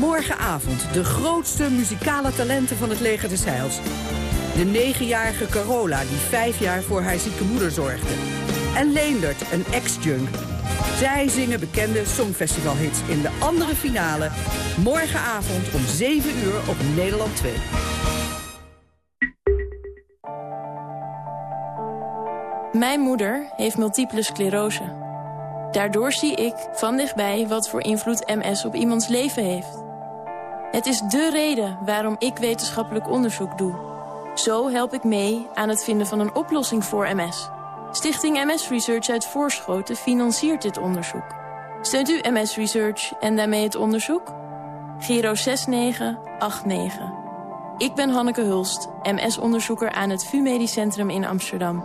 Morgenavond de grootste muzikale talenten van het leger des Heils. De negenjarige Carola die vijf jaar voor haar zieke moeder zorgde. En Leendert, een ex-junk. Zij zingen bekende songfestivalhits in de andere finale. Morgenavond om 7 uur op Nederland 2. Mijn moeder heeft multiple sclerose. Daardoor zie ik van dichtbij wat voor invloed MS op iemands leven heeft. Het is dé reden waarom ik wetenschappelijk onderzoek doe. Zo help ik mee aan het vinden van een oplossing voor MS. Stichting MS Research uit Voorschoten financiert dit onderzoek. Steunt u MS Research en daarmee het onderzoek? Giro 6989. Ik ben Hanneke Hulst, MS-onderzoeker aan het VU Medisch Centrum in Amsterdam.